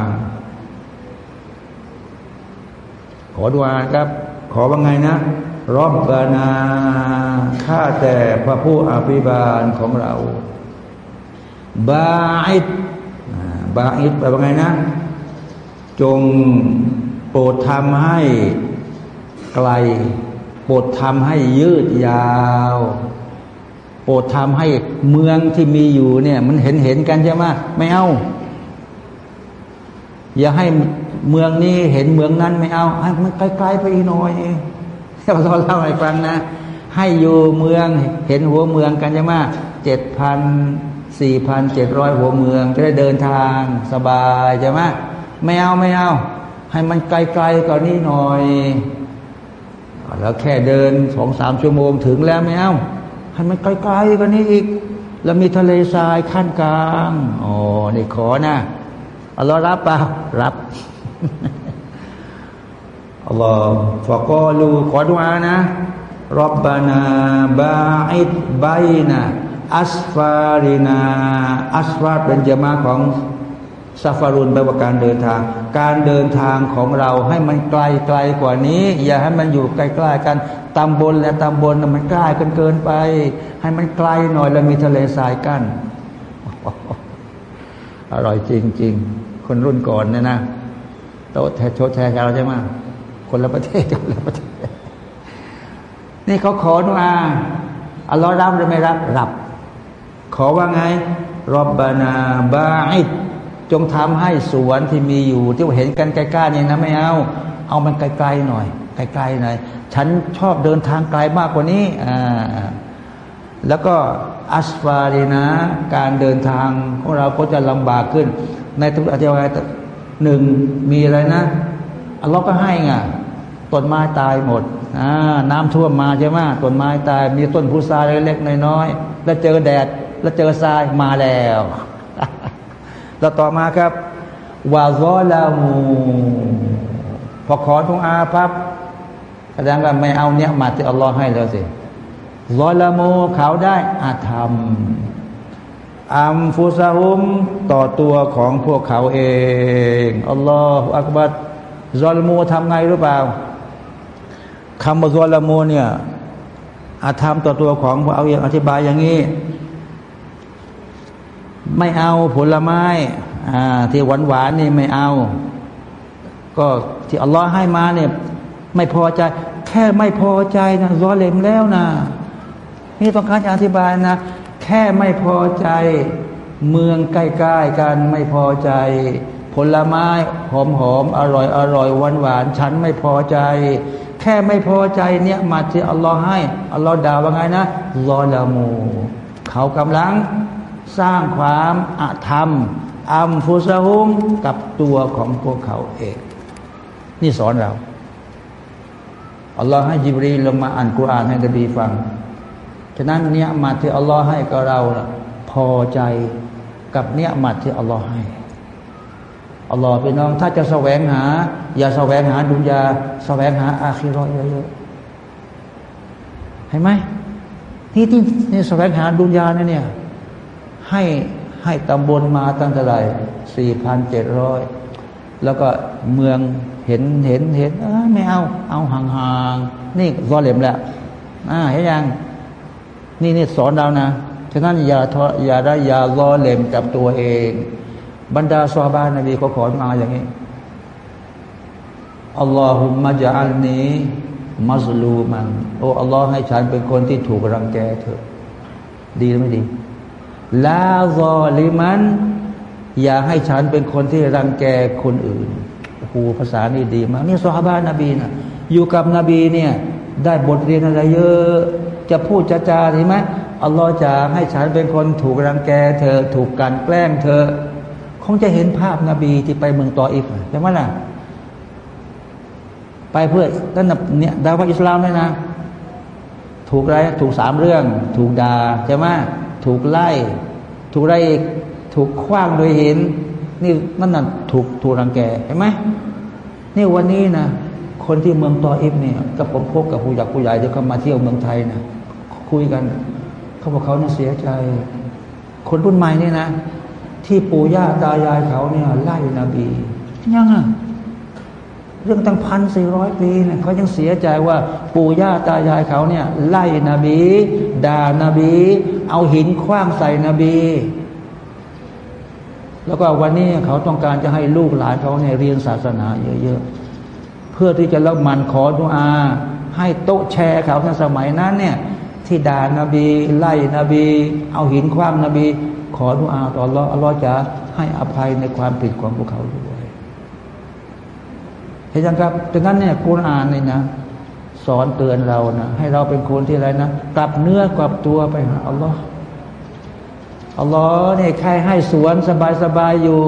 ขอดุอาครับ ขอว่าไงนะรอบบานาข้าแต่พระผู้อภิบาลของเรา บาอิดบาอิดแปลว่าไงนะ จงโปรดทำให้ไกล โปรดทำให้ยืดยาว โปรดทำให้เมืองที่มีอยู่เนี่ย มันเห็นเห็นกันใช่ไหมไม่เอา อย่าให้เมืองนี้เห็นเมืองนั้นไม่เอาให้มันไกลๆไปอีกหน่อยเราเล่าให้ฟังนะ ให้อยู่เมืองเห็นหัวเมืองกันใช่ไหมเจ็ดพันสี่พันเจ็ดร้อยหัวเมืองจะได้เดินทางสบายใช่ไหมไม่เอาไม่เอา ให้มันไกลๆกว่านี้หน่อย แล้วแค่เดินสองสามชั่วโมงถึงแล้วไม่เอาให้มันไกลๆกว่านี้อีก แล้วมีทะเลทรายขั้นกลางอ๋อนี่ขอนะ อัลลอฮ์รับเปล่ารับอัลลอฮ์ฟะกอลูขอดุอานะรับบานาบาอิดไบนะอัสฟารินาอัสฟาเป็นจมาของซาฟารุนแปลว่าการเดินทาง การเดินทางของเราให้มันไกลไกลกว่านี้ อย่าให้มันอยู่ใกล้ๆกันตำบลและตำบลมันใกล้กันเกินไป ให้มันไกลหน่อยแล้วมีทะเลทรายกั้น อร่อยจริง ๆ คนรุ่นก่อนเนี่ยนะโต๊ะแชดแชร์กันเราใช่ไหมคนละประเทศคนละประเทศ นี่เขาขอดุอาอัลลอฮ์รับหรือไม่รับรับ ขอว่าไงรบบานาบาอิดจงทำให้สวนที่มีอยู่ที่เห็นกันใกลๆเนี่ยนะไม่เอา เอามันไกลๆหน่อยไกลๆหน่อย ฉันชอบเดินทางไกลมากกว่านี้อ่าแล้วก็ อัสฟารีนะ การเดินทางของเราก็จะลำบากขึ้น ในทุกอธิบายหนึ่งมีอะไรนะอัลลอฮ์ก็ให้ไงต้นไม้ตายหมดน้ำท่วมมาใช่ไหมต้นไม้ตาย มีต้นพุทราเล็กๆน้อยๆแล้วเจอแดด แล้วเจอทรายมาแล้วแล้วต่อมาครับวาซอลามูพอขอทุงอาพับแสดงว่าไม่เอาเนี้ยมาที่อัลลอฮ์ให้แล้วสิ ซอลามูเขาได้อาธรรมอัมฟุซาฮุมต่อตัวของพวกเขาเองอัลลอฮฺอักบัดซอลมูทำไงหรือเปล่าคำว่าซอลมูเนี่ยอาธรรมต่อตัวของพวกเอาอย่างอธิบายอย่างนี้ ไม่เอาผลไม้ที่หวานหวานนี่ไม่เอา ก็ที่อัลลอฮ์ให้มาเนี่ยไม่พอใจ แค่ไม่พอใจนะรอเลมแล้วนะ นี่ต้องการอธิบายนะ แค่ไม่พอใจ เมืองใกล้ๆกันไม่พอใจ ผลไม้หอมหอมอร่อยอร่อยหวานหวานฉันไม่พอใจ แค่ไม่พอใจเนี่ยมาที่อัลลอฮ์ให้อัลลอฮ์ด่าว่าไงนะรอละมู เขากำลังสร้างความอาธรรม อัมฟุซาฮุมกับตัวของพวกเขาเอง นี่สอนเราอัลลอฮ์ให้ยิบรีลงมาอ่านกุรอานให้นบีฟัง ฉะนั้นเนี่ยมาที่อัลลอฮ์ให้กับเราพอใจกับเนี่ยมาที่อัลลอฮ์ให้อัลลอฮ์พี่น้อง ถ้าจะแสวงหา อย่าแสวงหาดุนยาแสวงหาอาคิรอเยอะๆเห็นไหมนี่ที่นี่แสวงหาดุนยาเนี่ย ให้ให้ตำบลมาตั้งแต่ไรสี่พันเจ็ดร้อยแล้วก็เมืองเห็นเห็นเห็นไม่เอา เอาห่างๆนี่รอเหลมแล้วอ่าเห็นยัง นี่นี่สอนเรานะฉะนั้นอย่าทออย่าได้อย่ารอเหลมกับตัวเอง บรรดาซาบานนบีเขาขอมาอย่างนี้อัลลอฮุมะจัลนีมัสลูมันโอ้อัลลอฮ์ให้ฉันเป็นคนที่ถูกรังแกเถอะ ดีหรือไม่ดีลาซอลิมัน อย่าให้ฉันเป็นคนที่รังแกคนอื่นโอ้โหภาษานี่ดีมากนี่ซอฮาบานนบีนะอยู่กับนบีเนี่ย ได้บทเรียนอะไรเยอะ จะพูดจะจาใช่ไหมอัลลอฮ์จะให้ฉันเป็นคนถูกรังแกเธอถูกกันแกล้งเธอ คงจะเห็นภาพนบีที่ไปเมืองตออิฟใช่ไหมล่ะไปเพื่อนั่นเนี่ยดาวะอิสลามเลยนะ ถูกอะไรถูกสามเรื่อง ถูกด่าใช่ไหมถูกไล่ ถูกไล่ถูกคว้างโดยเห็น นี่นั่นน่ะถูกถูกรังแกเห็นไหมนี่วันนี้นะคนที่เมืองตออิฟเนี่ยกับผมพบกับผู้ใหญ่ผู้ใหญ่ที่เขามาเที่ยวเมืองไทยนะ คุยกันเขาบอกเขาเนี่ยเสียใจ คนรุ่นใหม่นี่นะ ที่ปู่ย่าตายายเขาเนี่ยไล่นบียังอะเรื่องตั้งพันสี่ร้อยปีเนี่ยเขายังเสียใจว่าปู่ย่าตายายเขาเนี่ย ไล่นบีด่านบี เอาหินคว้างใส่นบี แล้วก็วันนี้เขาต้องการจะให้ลูกหลานเขาเนี่ยเรียนศาสนาเยอะๆเพื่อที่จะรับมันขอดุอา ให้โต๊ะแชร์เขาในสมัยนั้นเนี่ย ที่ด่านาบี ไล่นบี เอาหินคว้างนบี ขอดุอาต่ออัลลอฮ์อัลลอฮ์จะให้อภัยในความผิดของพวกเขาด้วยเห็นยังครับดังนั้นเนี่ยกุรอานนี่นะ สอนเตือนเรานะให้เราเป็นคนที่อะไรนะกลับเนื้อกลับตัวไปหาอัลลอฮ์อัลลอฮ์เนี่ยใครให้สวนสบายๆอยู่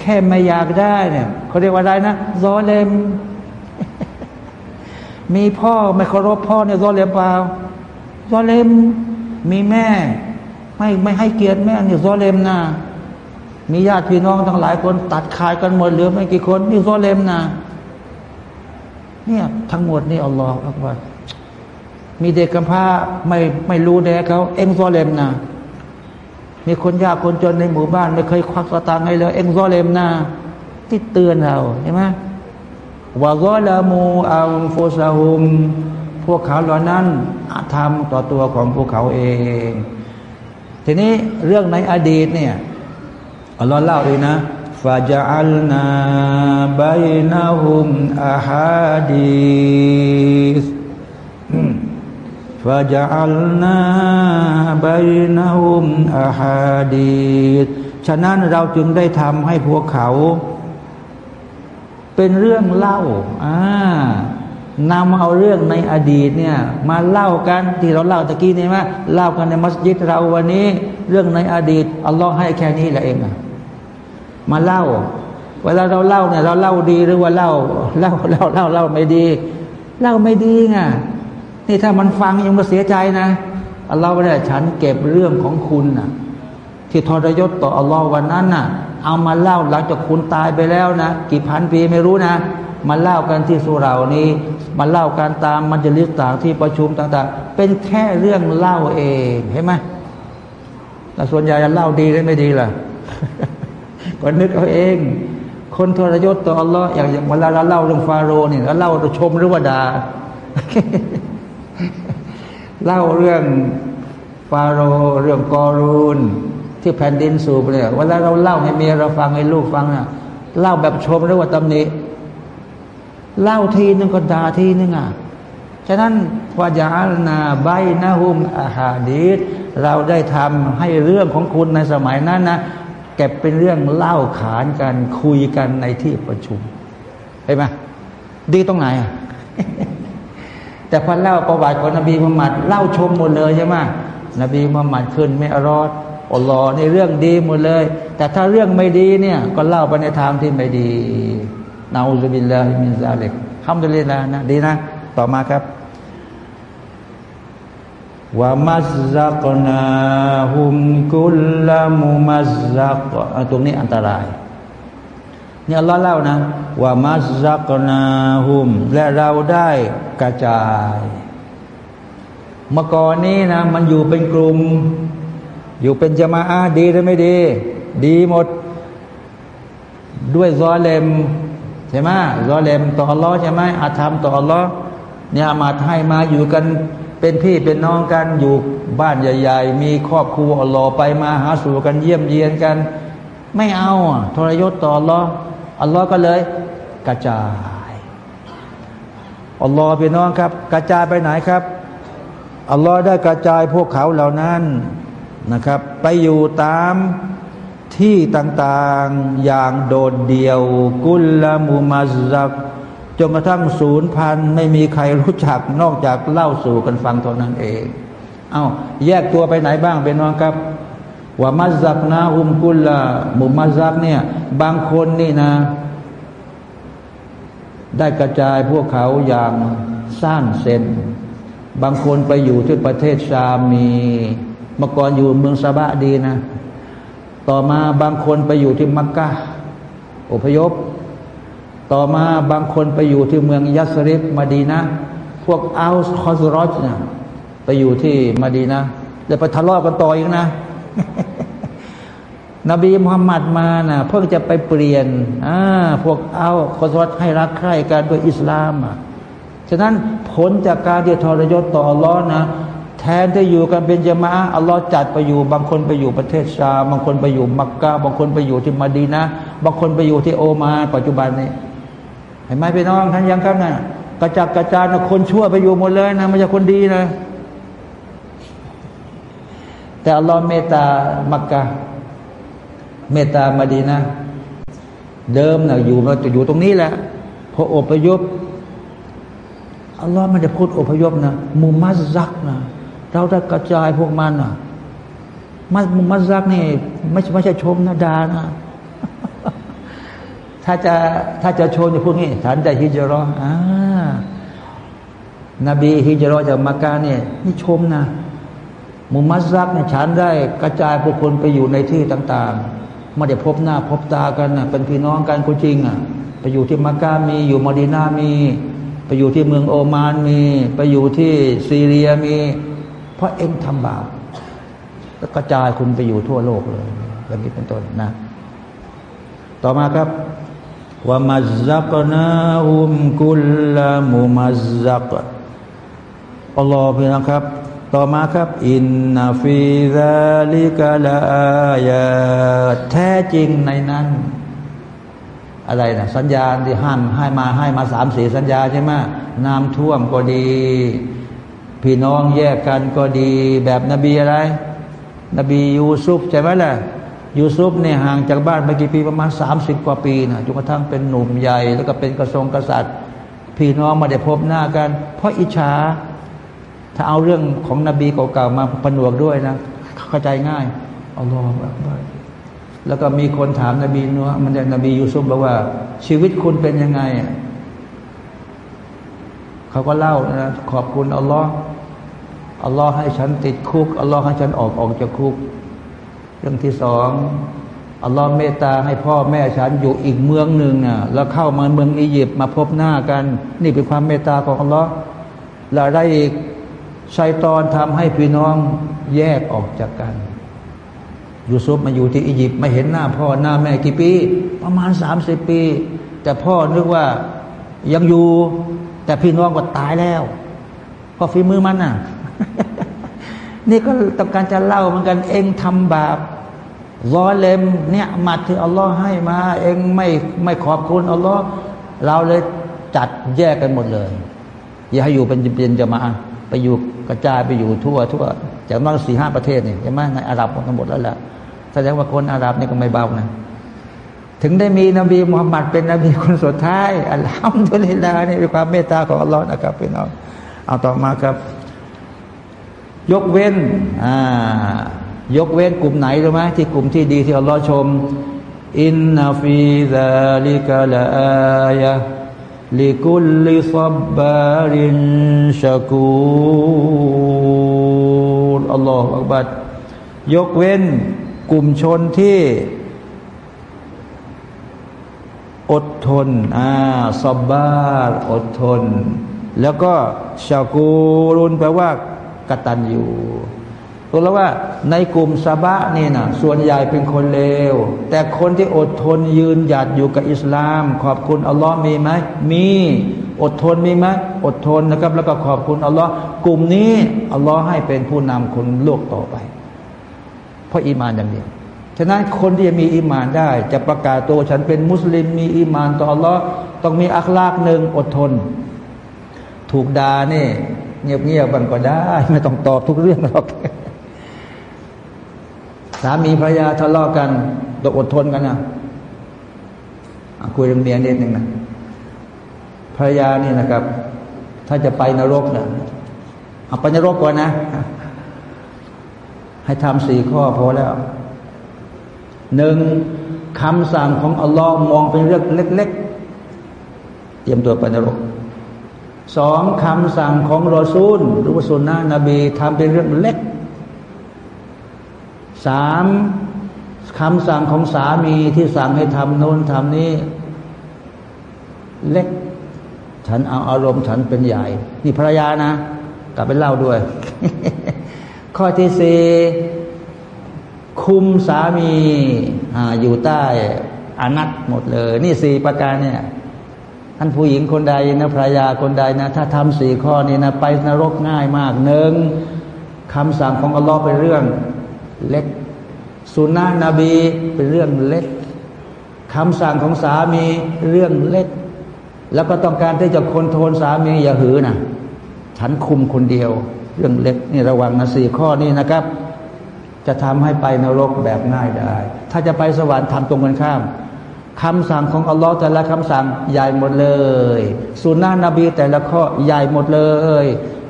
แค่ไม่อยากได้เนี่ยเขาเรียกว่าอะไรนะซอเลมมีพ่อไม่เคารพพ่อเนี่ยซอเลมเปล่า ซอเลมมีแม่ ไม่ไม่ให้เกียรติแม่นี่ยซอเลมนะมีญาติพี่น้องทั้งหลายคนตัดขาดกันหมดเหลือไม่กี่คนนี่ซอเลมนะเนี่ยทั้งหมดนี่อัลลอฮ์อักบัรมีเด็กกำพร้าไม่ไม่รู้แน่เขาเอ็งซอเลมนะมีคนยากคนจนในหมู่บ้าน ไม่เคยควักสตางค์ให้เลยเอ็งซอเลมนะที่เตือนเราใช่ไหมวะกอลามูอัลฟุซาฮุม พวกเขาเหล่านั้นทำต่อตัวของพวกเขาเอง ทีนี้เรื่องในอดีตเนี่ยอัลลอฮ์เล่าเลยนะฟาจอัลนาบายนาฮุมอาฮาดีสฟาจอัลนาบายนาฮุมอาฮาดีสฉะนั้นเราจึงได้ทำให้พวกเขา เป็นเรื่องเล่าอ่า นำเอาเรื่องในอดีตเนี่ยมาเล่ากันที่เราเล่าตะกี้นี่ไหมเล่ากันในมัสยิดเราวันนี้ เรื่องในอดีตอัลลอฮ์ให้แค่นี้แหละเองมาเล่า เวลาเราเล่าเนี่ยเราเล่าดีหรือว่าเล่าเล่าเล่าเล่าเล่าไม่ดี เล่าไม่ดีไงนี่ถ้ามันฟังยังมาเสียใจนะอัลลอฮ์ว่าฉันเก็บเรื่องของคุณน่ะที่ทรยศต่ออัลลอฮ์วันนั้นน่ะ เอามาเล่าหลังจากคุณตายไปแล้วนะกี่พันปีไม่รู้นะมาเล่ากันที่สุรานี้ มาเล่าการตามมันจะลิสต่างที่ประชุมต่าง ๆ เป็นแค่เรื่องเล่าเองเห็นไหมแต่ส่วนใหญ่จะเล่าดีหรือไม่ดีล่ะก็นึกเอาเอง คนทรยศต่ออัลลอฮ์อย่างเวลาเราเล่าเรื่องฟาโรห์นี่เราเล่าเราชมหรือว่าดา่าเล่าเรื่องฟาโรห์เรื่องกอรูนที่แผ่นดินสูบเนี่ยเวลาเราเล่าให้เมียเราฟังให้ลูกฟังน่ะเล่าแบบชมหรือว่าตำหนิ เล่าทีนึงก็ด่าทีนึงอะฉะนั้นวาจาลนาใบนาหุมอาหาดีษเราได้ทำให้เรื่องของคุณในสมัยนั้นนะเก็บเป็นเรื่องเล่าขานกันคุยกันในที่ประชุมเห็นไหมดีตรงไหนอะแต่พอเล่าประวัติของนบีมุฮัมมัดเล่าชมหมดเลยใช่ไหมนบีมุฮัมมัดขึ้นไม่อรอดอัลลอฮ์ในเรื่องดีหมดเลย แต่ถ้าเรื่องไม่ดีเนี่ย ก็เล่าไปในทางที่ไม่ดี نعوذ بالله من ذلك الحمد لله นะดีนะ ต่อมาครับومزقناهم كل ممزق ตรงนี้อันตรายเนี่ยเราเล่านะว่ามัสซักนาฮุม และเราได้กระจาย เมื่อก่อนนี้นะ มันอยู่เป็นกลุ่ม อยู่เป็นจมาอาดีหรือไม่ดี ดีหมด ด้วยซอเลม ใช่ไหมรอเลมต่ออัลลอฮ์ใช่ไหมอาธรรมต่ออัลลอฮ์เนี่ยมาให้มาอยู่กันเป็นพี่เป็นน้องกันอยู่บ้านใหญ่ ๆ มีครอบครัวอัลลอฮ์ไปมาหาสู่กันเยี่ยมเยียนกัน ไม่เอาทรยศต่ออัลลอฮ์อัลลอฮ์ก็เลยกระจายอัลลอฮ์พี่น้องครับ กระจายไปไหนครับอัลลอฮ์ได้กระจายพวกเขาเหล่านั้นนะครับ ไปอยู่ตาม ที่ต่างๆอย่างโดดเดี่ยว กุลละมุมาซักจนกระทั่งศูนย์พันไม่มีใครรู้จักนอกจากเล่าสู่กันฟังเท่านั้นเอง เอา้าแยกตัวไปไหนบ้างเป็นน้องครับว่ามัซักนะอุมกุลละมุมาซักเนี่ยบางคนนี่นะ ได้กระจายพวกเขาอย่างสร้างเซนบางคนไปอยู่ที่ประเทศชามีเมื่อก่อนอยู่เมืองซาบะดีนะ ต่อมาบางคนไปอยู่ที่มักกะอพยพ ต่อมาบางคนไปอยู่ที่เมืองยัสริบมาดีนะพวกอัลคอสรอชเนี่ยไปอยู่ที่มาดีนะเดี๋ยวไปทะเลาะกันต่ออีกนะ นบีมุฮัมมัดมานะ่ะเพิ่งจะไปเปลี่ยนอ่าพวกเอาคนวัดให้รักใคร่กันด้วยอิสลามอะฉะนั้นผลจากการที่ทรยศต่ออัลลอฮ์นะ แทนที่อยู่กันเป็นจมาอัลลอฮ์จัดไปอยู่ บางคนไปอยู่ประเทศชา บางคนไปอยู่มักกะบางคนไปอยู่ที่มาดีนะ บางคนไปอยู่ที่โอมานปัจจุบันนี้เห็นไหมพี่น้องท่านยังครับนะ่ะกระจัดกระจายนะคนชั่วไปอยู่หมดเลยนะไม่ใช่คนดีนะ แต่อัลลอฮ์เมตตามักกะเมตตามาดีนะ เดิมนะอยู่มาจะอยู่ตรงนี้แหละพออพยพอัลลอฮ์มันจะพูดอพยพนะมุมัสซักนะ เราจะกระจายพวกมันนะมัมุมัสซักนี่ไม่ใช่ไม่ใช่ชมนะดานะถ้าจะถ้าจะชมจะพูดงี้ฉันจะฮิจรออ่านบีฮิจรอจากมักกะเนี่ยนี่ชมนะมุมัสซักเนี่ยฉันได้กระจายพวกคนไปอยู่ในที่ต่างๆไม่ได้พบหน้าพบตากันนะเป็นพี่น้องกันก็จริงอะไปอยู่ที่มักกะมีอยู่มดีนามี ไปอยู่ที่เมืองโอมานมี ไปอยู่ที่ซีเรียมี เพราะเอ็งทำบาปแล้วกระจายคุณไปอยู่ทั่วโลกเลยอย่างนี้เป็นต้นนะ ต่อมาครับว่ามัซซักนาฮุมกุลละมุมัซซักอัลลอฮ์พี่นะครับ ต่อมาครับอินนาฟิซาลิกะลาอายาแท้จริงในนั้น อะไรนะสัญญาณที่ห้ามให้มาให้มาสามสี่สัญญาใช่ไหมน้ำท่วมก็ดี พี่น้องแยกกันก็ดีแบบนบีอะไร นบียูซุฟใช่ไหมล่ะยูซุฟเนี่ยห่างจากบ้านไปกี่ปีประมาณสามสิบกว่าปีนะจนกระทั่งเป็นหนุ่มใหญ่ แล้วก็เป็นกระทรงกษัตริย์ พี่น้องมาได้พบหน้ากัน เพราะอิจฉาถ้าเอาเรื่องของนบีเก่าๆมาผนวกด้วยนะเข้าใจง่ายอัลลอฮฺอักบัรแล้วก็มีคนถามนบีนัวมันจะนบียูซุฟบอกว่า ชีวิตคุณเป็นยังไง เขาก็เล่านะขอบคุณอัลลอฮ์อัลลอฮ์ให้ฉันติดคุกอัลลอฮ์ให้ฉันออกออกจากคุก เรื่องที่สองอัลลอฮ์เมตตาให้พ่อแม่ฉันอยู่อีกเมืองหนึ่งน่ะแล้วเข้ามาเมืองอียิปต์มาพบหน้ากัน นี่เป็นความเมตตาของอัลลอฮ์แล้วได้อีกชัยตอนทำให้พี่น้องแยกออกจากกันยูซุฟมาอยู่ที่อียิปต์ไม่เห็นหน้าพ่อหน้าแม่กี่ปี ประมาณสามสิบปี แต่พ่อนึกว่ายังอยู่ แต่พี่น้องก็ตายแล้วเพราะฝีมือมันน่ะ นี่ก็ต้องการจะเล่าเหมือนกันเองทำบาปร้อเลมเนี่ยมัดที่อัลลอฮ์ให้มา เองไม่ไม่ขอบคุณอัลลอฮ์เราเลยจัดแยกกันหมดเลย อย่าให้อยู่เป็นเป็นจะมาไปอยู่กระจายไปอยู่ทั่ว ทั่วจากนั้นสี่ห้าประเทศนี่ใช่ไหมในอาหรับทั้งหมดแล้วแหละแสดงว่าคนอาหรับนี่ก็ไม่เบานะ ถึงได้มีนบีมุฮัมมัดเป็นนบีคนสุดท้ายالحمد لله นี่เป็นความเมตตาของอัลลอฮ์นะครับพี่น้องเอาต่อมาครับ ยกเว้นอ่ายกเว้นกลุ่มไหนรู้ไหมที่กลุ่มที่ดีที่อัลลอฮ์ชม อินนาฟีซาลิกะลาอายะลิกุลลิซับบารินชะกูรอัลลอฮฺอักบัดยกเว้นกลุ่มชนที่ อดทนอ่าซอบบาร์อดทน แล้วก็ชากูรุนแปลว่ากตัญญูตัวแล้วว่าในกลุ่มซาบะนี่นะส่วนใหญ่เป็นคนเลว แต่คนที่อดทนยืนหยัดอยู่กับอิสลาม ขอบคุณอัลลอฮ์มีไหมมีอดทนมีไหมอดทนนะครับ แล้วก็ขอบคุณอัลลอฮ์กลุ่มนี้อัลลอฮ์ให้เป็นผู้นำคนโลกต่อไป เพราะอีมานอย่างเดียว ฉะนั้นคนที่จะมีอีมานได้ จะประกาศตัวฉันเป็นมุสลิมมีอีมานต่ออัลลอฮ์ต้องมีอัคลากหนึ่งอดทน ถูกด่านี่เงียบๆบันก็ได้ ไม่ต้องตอบทุกเรื่องหรอกสามีภรรยาทะเลาะกันต้องอดทนกันนะคุยเรื่องเมียนิดหนึ่งนะภรรยานี่นะครับ ถ้าจะไปนรกนะเอาไปนรกก่อนนะ ให้ทำสี่ข้อพอแล้ว หนึ่งคำสั่งของอัลลอฮ์มองเป็นเรื่องเล็ก ๆ เตรียมตัวไปนรกสองคำสั่งของรอซูลหรือว่าสุนนะนบีทำเป็นเรื่องเล็กสามคำสั่งของสามีที่สั่งให้ทำโน้นทำนี้ เล็ก ฉันเอาอารมณ์ฉันเป็นใหญ่ นี่ภรรยานะ กลับไปเล่าด้วย ข้อที่สี่ คุมสามีออยู่ใต้อานัตหมดเลย นี่สี่ประการเนี่ยท่านผู้หญิงคนใดนะภรรยาคนใดนะ ถ้าทำสี่ข้อนี้นะไปนรกง่ายมากหนึ่งคำสั่งของอัลลอฮ์เป็นเรื่องเล็กสุนนะนบีเป็นเรื่องเล็กคำสั่งของสามีเรื่องเล็ก แล้วก็ต้องการที่จะคนโทรลสามีอย่าหือนะฉันคุมคนเดียว เรื่องเล็กนี่ระวังนะสี่ข้อนี้นะครับ จะทำให้ไปนรกแบบง่ายได้ ถ้าจะไปสวรรค์ทำตรงกันข้ามคำสั่งของอัลลอฮ์แต่ละคำสั่งใหญ่หมดเลยสุนนะนบีแต่ละข้อใหญ่หมดเลย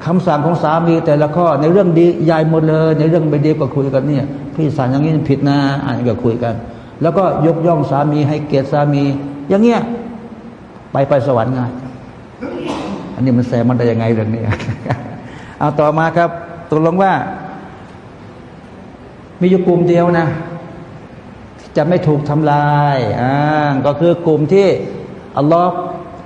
คำสั่งของสามีแต่ละข้อในเรื่องดีใหญ่หมดเลย ในเรื่องไม่ดีก็คุยกันเนี่ย พี่สารอย่างนี้ผิดนะอ่านก็คุยกัน แล้วก็ยกย่องสามีให้เกียรติสามี อย่างเงี้ยไปไปสวรรค์ง่ายอันนี้มันแสมันได้ยังไงเรื่องนี้เอาต่อมาครับตกลงว่า มีอยู่กลุ่มเดียวนะ จะไม่ถูกทำลายอ่าก็คือกลุ่มที่อัลลอฮ์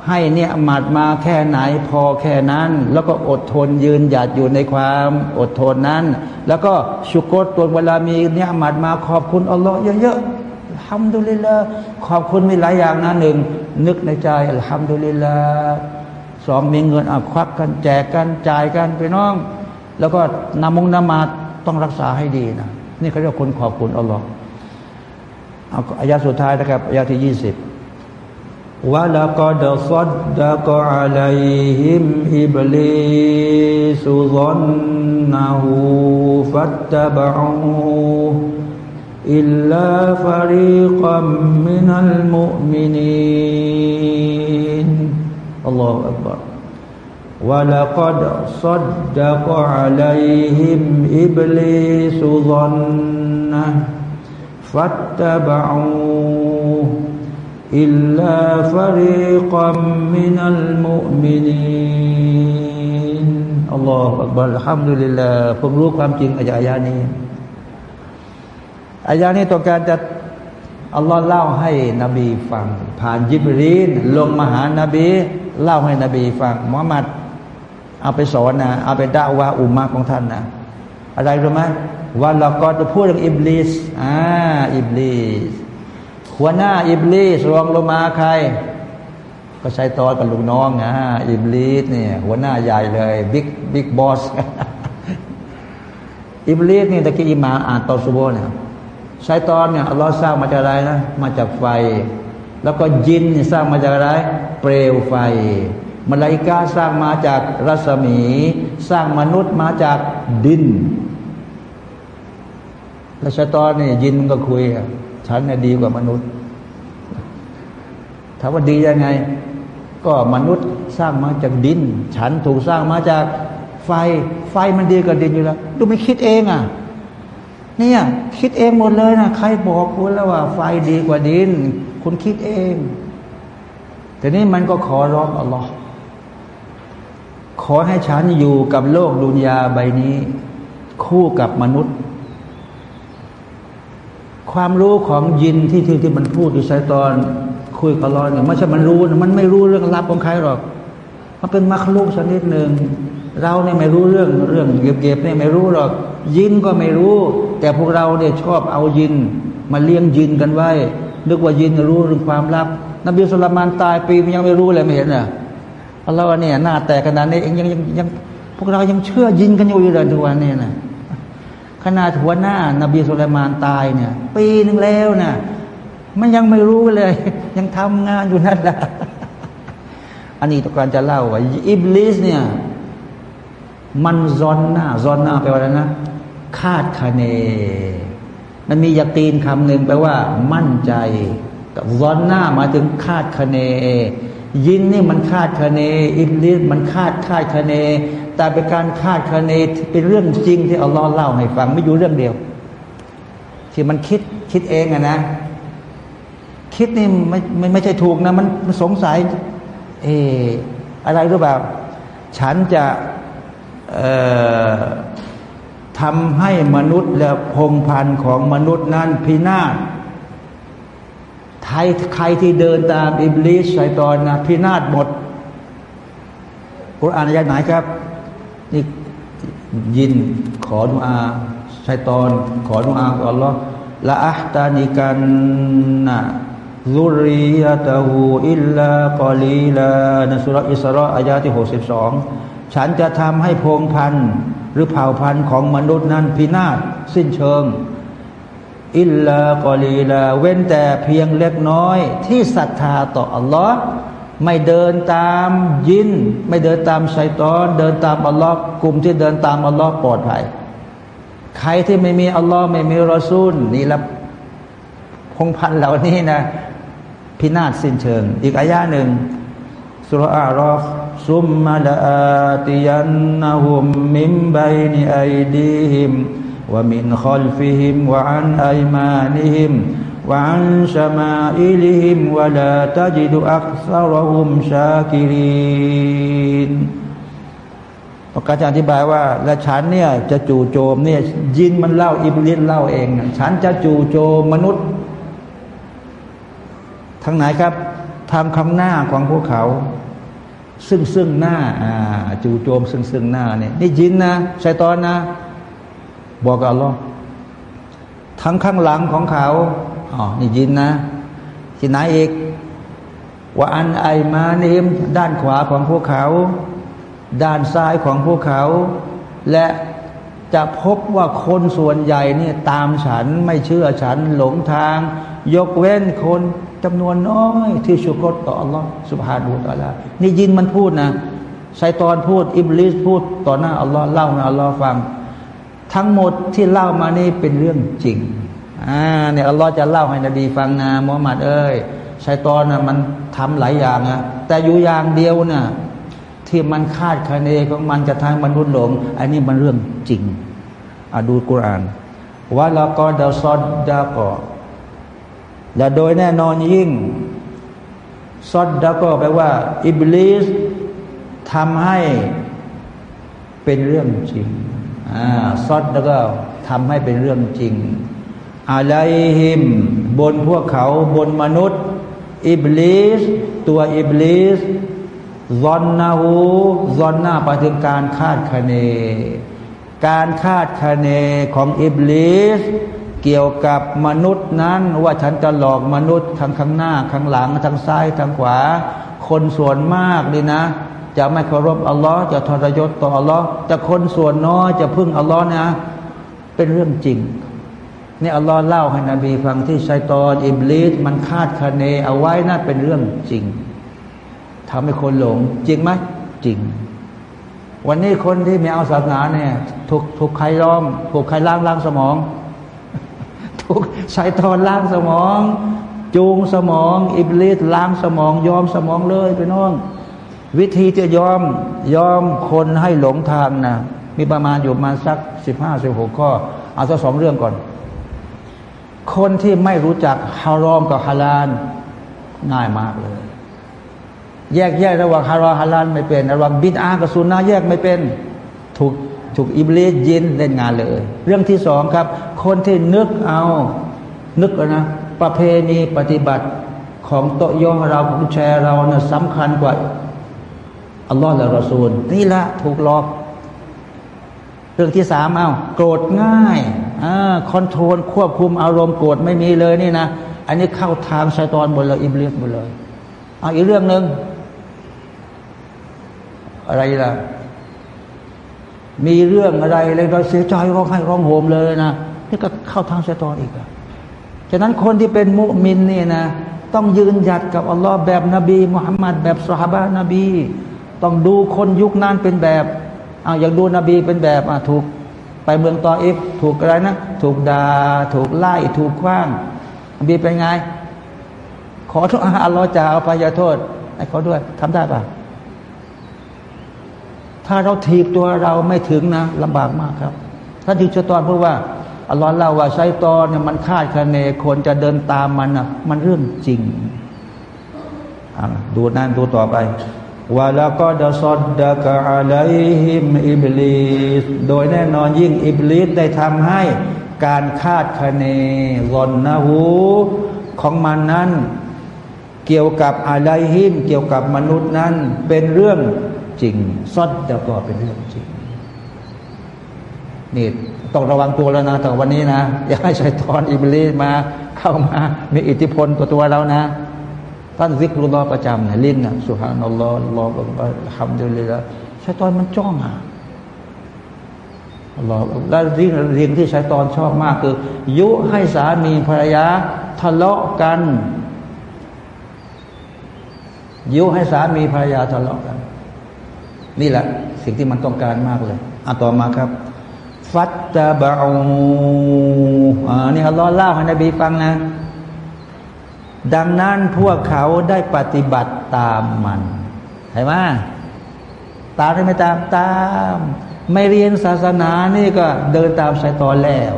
ให้เนี่ยมัดมาแค่ไหนพอแค่นั้น แล้วก็อดทนยืนหยัดอยู่ในความอดทนนั้น แล้วก็ชุกรตัวเวลามีเนี่ยมัดมาขอบคุณอัลลอฮ์เยอะๆทำดุลิละขอบคุณมีหลายอย่างนะหนึ่งนึกในใจทำดุลิละสองมีเงินอะควักกันแจกกันจ่ายกันไปน้อง แล้วก็นำมงนมาต้องรักษาให้ดีนะ นี่เขาเรียกคนขอบคุณอัลลอฮ์เอาอายาสุดท้ายนะครับอายาที่ยี่สิบولقد صدق عليهم إبليس ظنه فاتبعوه إلا فريقا من المؤمنين الله أكبر ولقد صدق عليهم إبليس ظنه فاتبعوه إلا فريقا من المؤمنين الله أكبر الحمد لله ผมรู้ความจริงอาจารย์นี้อายานี้ต้องการจะอัลลอฮ์เล่าให้นบีฟัง ผ่านยิบรีนลงมาหานาบี เล่าให้นบีฟังมุฮัมมัด เอาไปสอนนะเอาไปด่าว่าอุมมาของท่านนะอะไรรู้ไหมว่าเราก็จะพูดเรื่องอิบลิสอ่าอิบลิสหัวหน้าอิบลิสรองลงมาใคร ก็ชัยตอนกับลูกน้องอ่าอิบลิสเนี่ยหัวหน้าใหญ่เลย big big boss อิบลิสนี่ตะกี้อิหม่ามอ่านตอนสุโบเนี่ยชัยตอนเนี่ยอัลลอฮ์สร้างมาจากอะไรนะ มาจากไฟ แล้วก็ญินสร้างมาจากอะไร เปลวไฟ มลายกาสร้างมาจากรัศมี สร้างมนุษย์มาจากดินแล้วชตอนนี่ยินมันก็คุยฉันเนี่ยดีกว่ามนุษย์ถามว่าดียังไง ก็มนุษย์สร้างมาจากดิน ฉันถูกสร้างมาจากไฟ ไฟมันดีกว่าดินอยู่แล้ว ดูไม่คิดเองอะเนี่ยคิดเองหมดเลยนะใครบอกคุณแล้วว่า ไฟดีกว่าดิน คุณคิดเองแต่นี้มันก็ขอร้องอัลลอฮ์ ขอให้ฉันอยู่กับโลกดุนยาใบนี้ คู่กับมนุษย์ ความรู้ของยินที่ที่ที่มันพูดอยู่ใช้ตอนคุยกับเราเนี่ยไม่ใช่มันรู้มันไม่รู้เรื่องลับของใครหรอก มันเป็นมรรคลูกชนิดหนึ่งเราเนี่ยไม่รู้เรื่องเรื่องเก็บๆเนี่ยไม่รู้หรอก ยินก็ไม่รู้ แต่พวกเราเนี่ยชอบเอายิน มาเลี้ยงยินกันไว้นึกว่ายินรู้เรื่องความลับ นบีสุลต่านตายปีมันยังไม่รู้เลยไม่เห็นเหร ออัลลอฮ์เนี่ยหน้าแตกขนาดนี้เองยังยังยังพวกเรายังเชื่อยินกันอยู่เลยทุกวันนี้นะขนาดหัวหน้านบีสุลัยมานตายเนี่ย ปีหนึ่งแล้วนะมันยังไม่รู้เลย ยังทำงานอยู่นั่นแหละอันนี้ต้องการจะเล่าว่าอิบลิสเนี่ย มันซอนหน้าซอนหน้าแปลว่าอะไรนะ คาดคะเน มันมียาตีนคำหนึ่งแปลว่า มั่นใจกับซอนหน้ามาถึงคาดคะเน ยินนี่มันคาดคะเน อิบลิสมันคาดคาดคะเน แต่เป็นการคาดคะเนเป็นเรื่องจริงที่อัลลอฮ์เล่าให้ฟังไม่อยู่เรื่องเดียว ที่มันคิดคิดเองอะนะ คิดนี่ไม่ไม่ไม่ใช่ถูกนะมันมันสงสัย เอออะไรหรือเปล่าฉันจะทำให้มนุษย์และพงพันธ์ของมนุษย์นั้นพินาศ ครใครที่เดินตามอิบลิสชัยตอนนะพินาศหมดกุรอานอายะไหนครับ นี่ยินขอดุอาชัยตอน ขอดุอาอัลลอฮ์ละอัตานิกันนะซุริยะตะฮูอิลลากอลีลาในสุรอิสระอายาที่หกสิบสองฉันจะทำให้พงพันธ์หรือเผ่าพันธุ์ของมนุษย์นั้นพินาศสิ้นเชิง อิลลากอลีลาเว้นแต่เพียงเล็กน้อย ที่ศรัทธาต่ออัลลอฮ์ไม่เดินตามยิน ไม่เดินตามชัยตอน เดินตามอัลลอฮ์กลุ่มที่เดินตามอัลลอฮ์ปลอดภัย ใครที่ไม่มีอัลลอฮ์ไม่มีรอซูลนี่ละพงพันเหล่านี้นะ พินาศสิ้นเชิง อีกอายะหนึ่งสุรอารอฟซุมมาลาติยันนะฮุมมิมบัยนิไอดีฮิม ومن خلفهم وعن أيمانهم وعن شمائلهم ولا تجد أكثرهم شاكرين ประกาศอธิบายว่า และฉันเนี่ยจะจู่โจมเนี่ยยินมันเล่าอิบลิสเล่าเอง ฉันจะจู่โจมมนุษย์ทางไหนครับทางคำหน้าของพวกเขา ซึ่งซึ่งหน้าจู่โจมซึ่งซึ่งหน้าเนี่ยนี่ยินนะชัยตอนนะ บอกกับอัลลอฮ์ทั้งข้างหลังของเขาอ๋อนี่ยินนะที่ไหนอีกว่าอันไอมานิมด้านขวาของพวกเขา ด้านซ้ายของพวกเขา และจะพบว่าคนส่วนใหญ่เนี่ยตามฉันไม่เชื่อฉันหลงทาง ยกเว้นคนจำนวนน้อยที่ชุกรต่ออัลลอฮ์สุบฮานูตะลานี่ยินมันพูดนะไซตอนพูด อิบลิสพูดต่อหน้าอัลลอฮ์เล่าให้อัลลอฮ์ฟัง ทั้งหมดที่เล่ามานี่เป็นเรื่องจริงอ่าเนี่ยอัลลอฮ์จะเล่าให้นบีฟังนะมุฮัมมัดเอ้ยชัยตอนนะมันทำหลายอย่างนะแต่อยู่อย่างเดียวนะ่ะที่มันคาดคะเนของมันจะทางมนุษย์หลง อันนี้มันเรื่องจริงอะดูกุรานว่าเราก็ดาซอดดาก็และโดยแน่นอนยิ่งซอดดาก็แปลว่า อิบลิสทำให้เป็นเรื่องจริง ซอดแล้วก็ทำให้เป็นเรื่องจริงอะไรหิม บนพวกเขาบนมนุษย์ อิบลิสตัวอิบลิสซอนนาหูซอนหน้าไปถึงการคาดคะเน การคาดคะเนของอิบลิสเกี่ยวกับมนุษย์นั้นว่าฉันจะหลอกมนุษย์ทั้งข้างหน้า ข้างหลัง ทั้งซ้าย ทั้งขวา คนส่วนมากเลยนะ จะไม่เคารพอัลลอฮ์จะทรยศต่ออัลลอฮ์จะคนส่วนน้อยจะพึ่งอัลลอฮ์นะ เป็นเรื่องจริงนี่อัลลอฮ์เล่าให้นบีฟังที่ชัยตอนอิบลิสมันคาดคะเนเอาไว้นั่นเป็นเรื่องจริงทำให้คนหลง จริงไหมจริง วันนี้คนที่ไม่เอาศาสนาเนี่ย ถูกถูกใครล้อม ถูกใครล้างล้างสมอง ถูกชัยตอนล้างสมอง จูงสมอง อิบลิสล้างสมอง ยอมสมองเลยพี่น้อง วิธีจะยอมยอมคนให้หลงทางนะมีประมาณอยู่ประมาณสักสิบห้าสิบหกข้อเอาสักสองเรื่องก่อน คนที่ไม่รู้จักฮารอมกับฮาลาลง่ายมากเลย แยกแยกระหว่างฮารอมฮาลาลไม่เป็น ระหว่างบิดอากับซุนนะแยกไม่เป็นถูกถูกอิบเลสยินเล่นงานเลย เรื่องที่สองครับ คนที่นึกเอา นึกนะ ประเพณีปฏิบัติของโตยองเราของแชร์เรานะ่ะสำคัญกว่า อัลลอฮ์และรอซูลนี่ละถูกหลอก เรื่องที่สามเอาโกรธง่ายอคอนโทรลควบคุมอารมณ์โกรธไม่มีเลยนี่นะอันนี้เข้าทางชัยตอนหมดเลยอิบลิสหมดเลยเอาอีกเรื่องหนึ่งอะไรล่ะ มีเรื่องอะไรเลยเราเสียใจร้องไห้ร้องโหมเลยนะนี่ก็เข้าทางชัยตอนอีกอะฉะนั้นคนที่เป็นมุมินนี่นะ ต้องยืนหยัดกับอัลลอฮ์แบบนบีมุฮัมมัดแบบสฮาบะนบี ต้องดูคนยุคนั้นเป็นแบบเอาอย่างดูนบีเป็นแบบอะถูกไปเมืองตออิฟถูกอะไรนะถูกดา่าถูกไล่ถูกคว้างนบีเป็นไง ขอโทษอัลลอฮ์จะเอาไปยาโทษให้เขาด้วยทำได้ปะถ้าเราถีบตัวเราไม่ถึงนะลำบากมากครับถ้าถึงชะตอนเพราะว่าอัลลอฮ์เล่าว่าไซตอนเนี่ยมันคาดคะเนคนจะเดินตามมันนะมันเรื่องจริงดูนั่นดูต่อไป วาแล้วก็ดสอดดะกะอะลัยฮิมอิบลิสโดยแน่นอนยิ่งอิบลิสได้ทำให้การคาดคะเนรอนนะหูของมันนั้น เกี่ยวกับอะไรหิมเกี่ยวกับมนุษย์นั้น เป็นเรื่องจริงซอดดะก็เป็นเรื่องจริงนี่ต้องระวังตัวแล้วนะแต่วันนี้นะ อย่าให้ชัยตอนอิบลีสมาเข้ามา มีอิทธิพลกับตัวเรานะ ท่านซิกรุลอประจำเนี่ยลิ้นนะสุฮานัลลอฮ์อัลอฮ์อักบัรอัลฮัมดุลิละชัยตอนมันจ้องอะอัลลอฮ์แล้วเรื่องเรื่องที่ชัยตอนชอบมากคือ ยุให้สามีภรรยาทะเลาะกัน ยุให้สามีภรรยาทะเลาะกัน นี่แหละ สิ่งที่มันต้องการมากเลยอะต่อมาครับฟัตตะบะอูอ่านี่อัลลอฮ์เล่าให้นบีฟังนะ ดังนั้นพวกเขาได้ปฏิบัติตามมันเห็นไหมตามได้ไม่ตามตาม ไม่เรียนศาสนานี่ก็เดินตามไซตอนแล้ว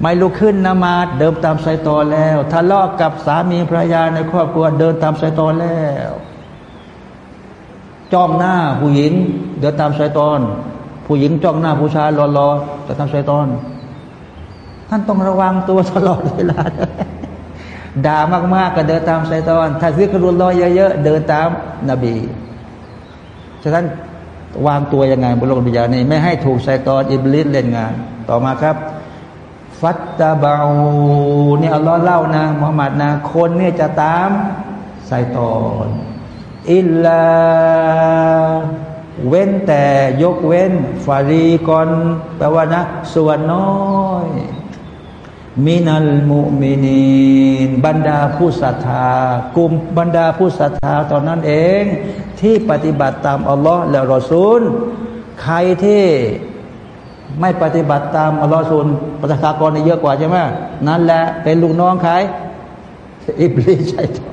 ไม่ลุกขึ้นนมาดเดินตามไซตอนแล้วทะเลาะกับสามีภรรยาในครอบครัวเดินตามไซตอนแล้วจ้องหน้าผู้หญิง เดินตามไซตอน ผู้หญิงจ้องหน้าผู้ชายรอๆจะตามไซตอน ท่านต้องระวังตัวตลอดเวลา ด่ามากๆก็เดินตามไซตอน ถ้าซิกรุลลอยเยอะๆเดินตามนบีฉะนั้นวางตัวยังไงบนโลกดุนยานี้ไม่ให้ถูกไซตอนอิบลิสเล่นงาน ต่อมาครับ ฟัตตาบาเนี่ยอัลลอฮ์เล่านะมุฮัมมัดนะ คนเนี่ยจะตามไซตอนอิลลาเว้นแต่ยกเว้นฟารีกอนแปลว่านะ ส่วนน้อย มินัลมุมินีนบรรดาผู้ศรัทธากลุ่มบรรดาผู้ศรัทธาตอนนั้นเอง ที่ปฏิบัติตามอัลลอฮ์และรอซูล ใครที่ไม่ปฏิบัติตามอัลลอฮ์รอซูลประชากรเยอะกว่าใช่ไหมนั่นแหละเป็นลูกน้องใครอิบลิสใช่ต่อ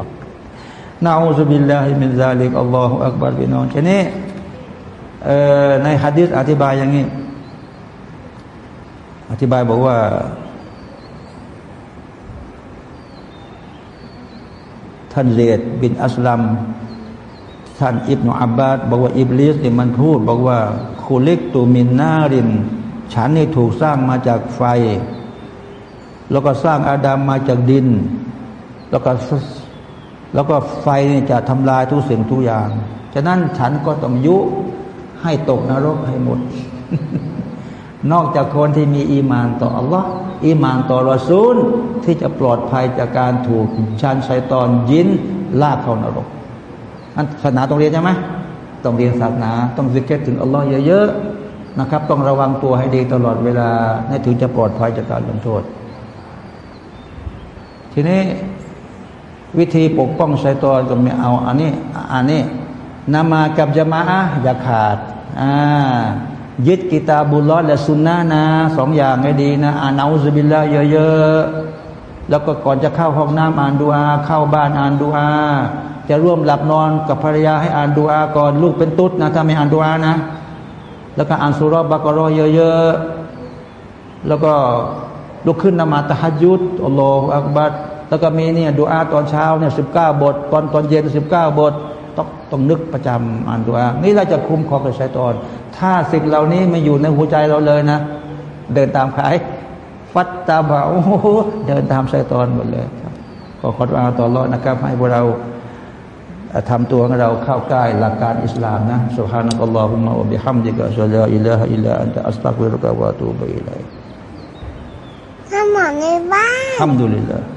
نعوذ بالله من ذلك الله أكبر พี่น้องทีนี้ในฮะดิษอธิบายอย่างนี้ อธิบายบอกว่า ท่านเซดบินอัสลัม ท่านอิบนาอับบาสบอกว่าอิบลิสเนี่ยมันพูด บอกว่าخلقت من نار ฉันนี่ถูกสร้างมาจากไฟ แล้วก็สร้างอาดัมมาจากดิน แล้วก็แล้วก็ไฟนี่จะทำลายทุกสิ่งทุกอย่าง ฉะนั้นฉันก็ต้องยุให้ตกนรกให้หมด นอกจากคนที่มีอีมานต่ออัลลอฮ์ อีมานต่อรอซูลที่จะปลอดภัยจากการถูกชันชัยตอนยินลากเข้านรกอันศาสนาต้องเรียนใช่ไหมต้องเรียนศาสนา ต้องซิกเก็ตถึงอัลลอฮ์เยอะๆนะครับ ต้องระวังตัวให้ดีตลอดเวลาให้ถึงจะปลอดภัยจากการลงโทษ ทีนี้วิธีปกป้องชัยตอนก็มีเอาอันนี้อันนี้นามากับจามะอย่าขาดอ่า ยึดกิตาบุลลอและสุนนะนะสองอย่างให้ดีนะอ่านอาซุบิลละเยอะๆแล้วก็ก่อนจะเข้าห้องน้ำอ่านดูอาเข้าบ้านอ่านดูอาจะร่วมหลับนอนกับภรรยาให้อ่านดูอาก่อนลูกเป็นตุ๊ดนะถ้าไม่อ่านดูอานะ แล้วก็อ่านสุรบากรอเยอะๆแล้วก็ลุกขึ้นนมาตะฮัยุดอัลลอฮฺอักบัดแล้วก็มีเนี่ยดูอาตอนเช้าเนี่ยสิบเก้าบท ตอนตอนเย็นสิบเก้าบท ต้องต้องนึกประจำอ่านดูอานี่เราจะคุมคอกับชัยตอน ถ้าสิ่งเหล่านี้ไม่อยู่ในหัวใจเราเลยนะ เดินตามใครฟัตตาบะโอ้เดินตามชัยตอนหมดเลยครับขอขออาต่อรอดนะครับให้พวกเราทำตัวของเราเข้าใกล้หลักการอิสลามนะสุฮานะอัลลอฮุมะอับิฮัมดิกะชัลลาอิลลาฮอิลลาอันตะอัสตักฟิรุกะวะตูบะอิลัยทำหมอนในบ้านอัลฮัมดุลิลลาห์